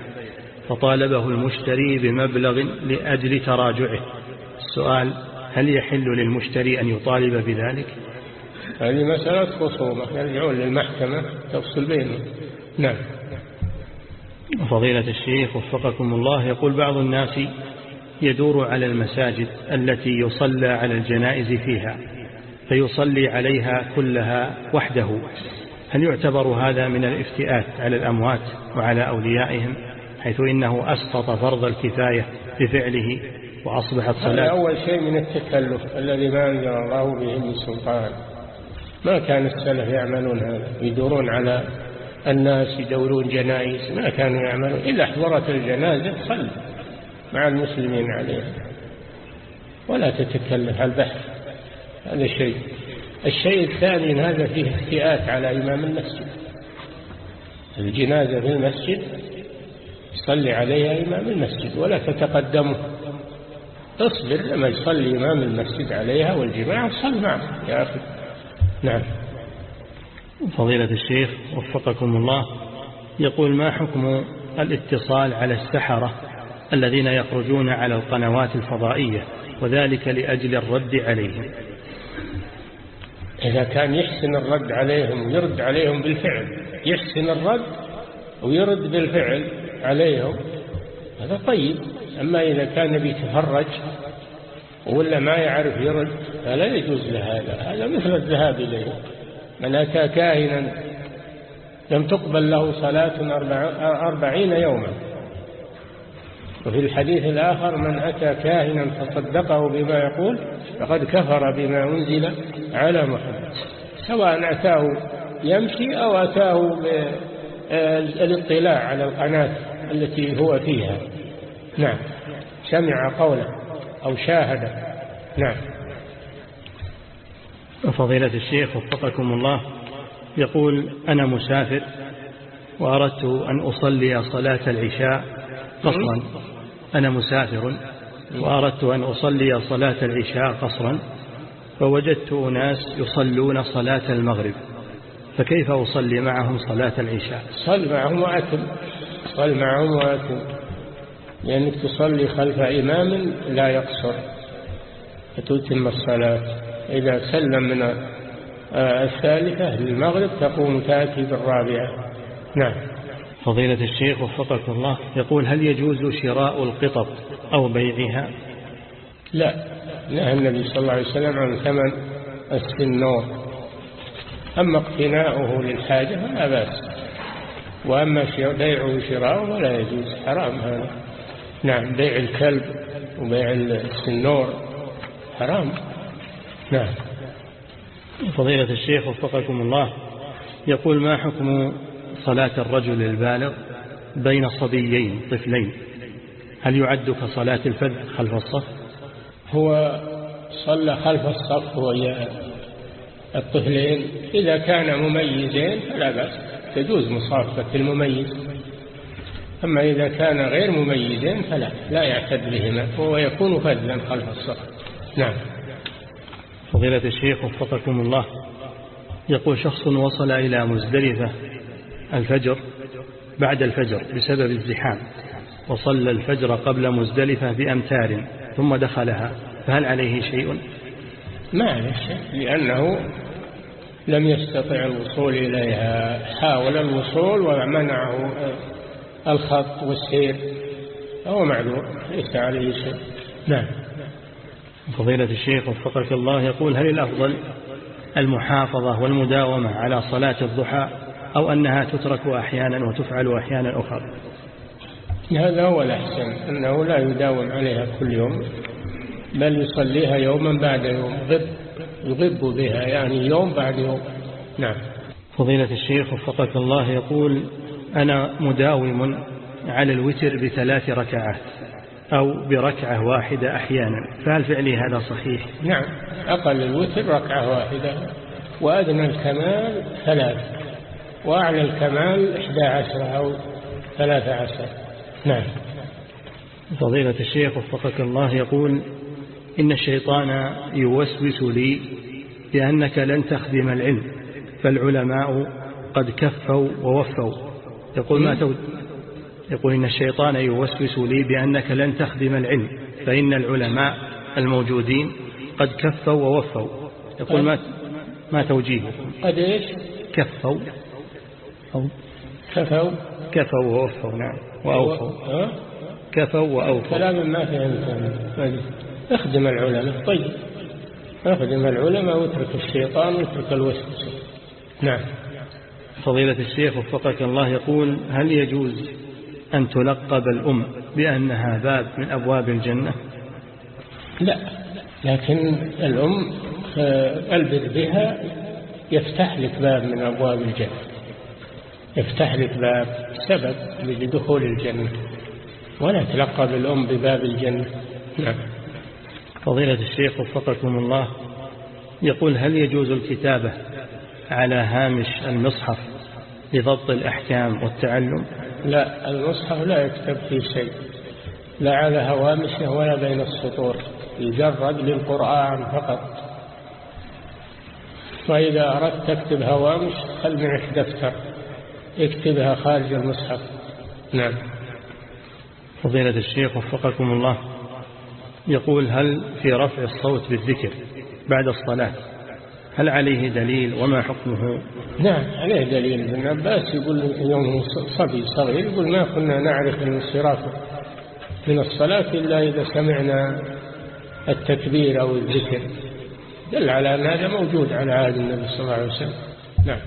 فطالبه المشتري بمبلغ لأجل تراجعه. السؤال هل يحل للمشتري أن يطالب بذلك؟ هذه مسألة خصومة يرجعون للمحكمة تفصل بينهم. نعم. فضيلة الشيخ وفقكم الله يقول بعض الناس يدور على المساجد التي يصلى على الجنائز فيها. فيصلي عليها كلها وحده. هل يعتبر هذا من الافتئات على الأموات وعلى أوليائهم؟ حيث إنه أسقط فرض الكفاية بفعله وأصبحت هذا صلاة أول شيء من التكلف الذي ما أنزل الله به من سلطان. ما كان السلف يعملون هذا يدورون على الناس يدورون جنائز ما كانوا يعملون. إذا حضرت الجنازة صل مع المسلمين عليها. ولا تتكلف البحث. هذا شيء الشيء الثاني إن هذا فيه افتئات على إمام المسجد. الجنازة في المسجد صلي عليها إمام المسجد ولا تتقدمه. اصبر لما يصلي إمام المسجد عليها والجماعة صل معه يا أخي. نعم. فضيلة الشيخ وفقكم الله يقول ما حكم الاتصال على السحرة الذين يخرجون على القنوات الفضائية وذلك لأجل الرد عليهم؟ إذا كان يحسن الرد عليهم ويرد عليهم بالفعل يحسن الرد ويرد بالفعل عليهم هذا طيب. أما إذا كان بيتفرج ولا ما يعرف يرد فلا يجوز له هذا. هذا مثل الذهاب إليه. من أتى كاهنا لم تقبل له صلاة أربعين يوما. وفي الحديث الآخر من أتى كاهنا فصدقه بما يقول فقد كفر بما أنزل على محمد. سواء أتاه يمشي أو أتاه الاطلاع على القناة التي هو فيها. نعم. سمع قوله أو شاهد. نعم. فضيلة الشيخ وفقكم الله. يقول أنا مسافر وأردت أن أصلي صلاة العشاء قصرا أنا مسافر وأردت أن أصلي صلاة العشاء قصرا فوجدت أناس يصلون صلاة المغرب فكيف أصلي معهم صلاة العشاء؟ صل معهم وأتم صل معهم وأتم لأنك تصلي خلف إمام لا يقصر فتتم الصلاة. إذا سلم من الثالثة للمغرب تقوم تأتي بالرابعة. نعم. فضيلة الشيخ وفقك الله يقول هل يجوز شراء القطط أو بيعها؟ لا نهى النبي صلى الله عليه وسلم عن ثمن السنور أما اقتناؤه للحاجة فلا بأس. وأما بيعه وشراؤه ولا يجوز حرام هذا. نعم بيع الكلب وبيع السنور حرام. نعم. فضيلة الشيخ وفقكم الله يقول ما حكم صلاة الرجل البالغ بين صبيين طفلين. هل يعد كصلاة الفذ خلف الصف؟ هو صلى خلف الصف وهي الطفلين. إذا كان مميزين فلا بأس تجوز مصافة المميز. أما إذا كان غير مميزين فلا لا يعتد بهما وهو يكون فذلا خلف الصف. نعم. فضيلة الشيخ وفقكم الله. يقول شخص وصل إلى مزدلفة الفجر بعد الفجر بسبب الزحام وصلى الفجر قبل مزدلفة بأمتار ثم دخلها فهل عليه شيء؟ ما عليه شيء لأنه لم يستطع الوصول إليها. حاول الوصول ومنعه الخط والسير فهو معذور ليس عليه شيء. نعم. فضيلة الشيخ وفقك الله يقول هل الأفضل المحافظة والمداومة على صلاة الضحى أو أنها تترك أحيانا وتفعل أحيانا أخرى. هذا هو الأحسن أنه لا يداوم عليها كل يوم بل يصليها يوما بعد يوم غب يغب بها يعني يوم بعد يوم. نعم. فضيلة الشيخ وفقك الله يقول أنا مداوم على الوتر بثلاث ركعات أو بركعة واحدة أحيانا فهل فعلي هذا صحيح؟ نعم أقل الوتر ركعة واحدة وأدنى الكمال ثلاث. وأعلى الكمال إحدى عشر أو ثلاثة عشر. نعم. فضيلة الشيخ وفقك الله يقول إن الشيطان يوسوس لي بأنك لن تخدم العلم فالعلماء قد كفوا ووفوا. يقول ما تود يقول إن الشيطان يوسوس لي بأنك لن تخدم العلم فإن العلماء الموجودين قد كفوا ووفوا. يقول ما ما توجيهه؟ قد إيش؟ كفوا. أو كفوا؟ كفوا ووفوا نعم. وأوفوا؟ كفوا وأوفوا. كلام ما فهمت اخدم العلماء. طيب. اخدم العلماء واترك الشيطان واترك الوسوسة. نعم. فضيلة الشيخ وفقك الله يقول هل يجوز أن تلقب الأم بأنها باب من أبواب الجنة؟ لا. لكن الأم آه، البر بها يفتح لك باب من أبواب الجنة. يفتح لك باب سبب لدخول الجنة. ولا تلقب الأم بباب الجنة. نعم. فضيلة الشيخ وفقكم الله يقول هل يجوز الكتابة على هامش المصحف لضبط الأحكام والتعلم؟ لا المصحف لا يكتب فيه شيء. لا على هوامشه ولا بين السطور. يجرد للقرآن فقط. وإذا أردت تكتب هوامش خل معك دفتر اكتبها خارج المصحف. نعم. فضيلة الشيخ وفقكم الله. يقول هل في رفع الصوت بالذكر بعد الصلاة هل عليه دليل وما حكمه؟ نعم عليه دليل. ابن عباس يقول يوم صبي صغير يقول ما كنا نعرف الانصراف من الصلاة إلا إذا سمعنا التكبير أو الذكر. دل على أن هذا موجود على عهد النبي صلى الله عليه وسلم. نعم.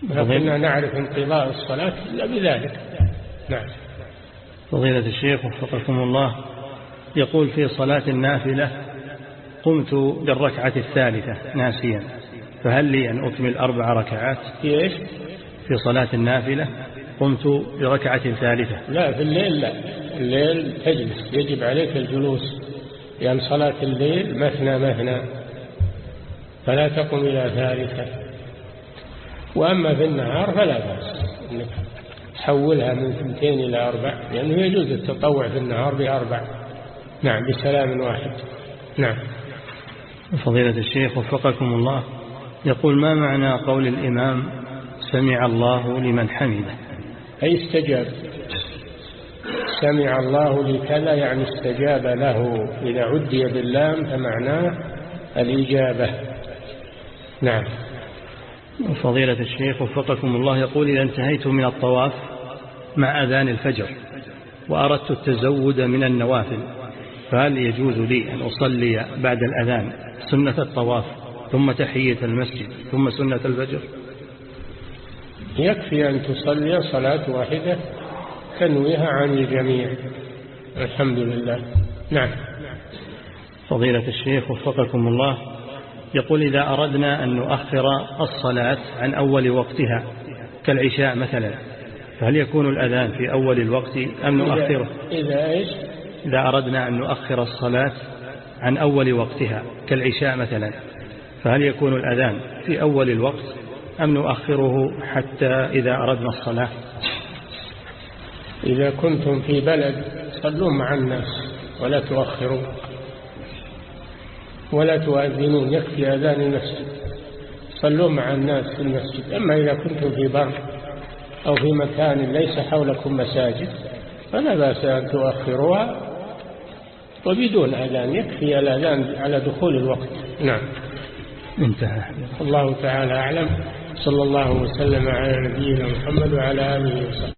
كنا نعرف انقضاء الصلاة إلا بذلك. نعم. فضيلة الشيخ وفقكم الله يقول في صلاة النافلة قمت بالركعة الثالثة ناسيا فهل لي أن أكمل أربع ركعات؟ في إيش؟ في صلاة النافلة قمت بركعة ثالثة. لا في الليل لا. الليل تجلس يجب عليك الجلوس لأن صلاة الليل مثنى مثنى فلا تقم إلى ثالثة. وأما في النهار فلا بأس. إنك تحولها من ثنتين إلى أربع لأنه يجوز التطوع في النهار بأربع. نعم بسلام واحد. نعم. فضيلة الشيخ وفقكم الله. يقول ما معنى قول الإمام سمع الله لمن حمده؟ أي استجاب. سمع الله لكذا يعني استجاب له. إذا عدي باللام فمعناه الإجابة. نعم. فضيلة الشيخ وفقكم الله يقول إذا انتهيت من الطواف مع أذان الفجر وأردت التزود من النوافل فهل يجوز لي أن أصلي بعد الأذان سنة الطواف ثم تحية المسجد ثم سنة الفجر؟ يكفي أن تصلي صلاة واحدة تنويها عن الجميع. الحمد لله. نعم. فضيلة الشيخ وفقكم الله يقول إذا أردنا أن نؤخر الصلاة عن أول وقتها كالعشاء مثلا فهل يكون الأذان في أول الوقت أم نؤخره؟ إذا إيش؟ إذا أردنا أن نؤخر الصلاة عن أول وقتها كالعشاء مثلا فهل يكون الأذان في أول الوقت أم نؤخره حتى إذا أردنا الصلاة؟ إذا كنتم في بلد صلوا مع الناس ولا تؤخروا. ولا تؤذنون يكفي أذان المسجد. صلوا مع الناس في المسجد. أما إذا كنتم في بر أو في مكان ليس حولكم مساجد فلا بأس أن تؤخروها وبدون أذان. يكفي الأذان على دخول الوقت. نعم. انتهى. الله تعالى أعلم. صلى الله وسلم على نبينا محمد وعلى آله وصحبه.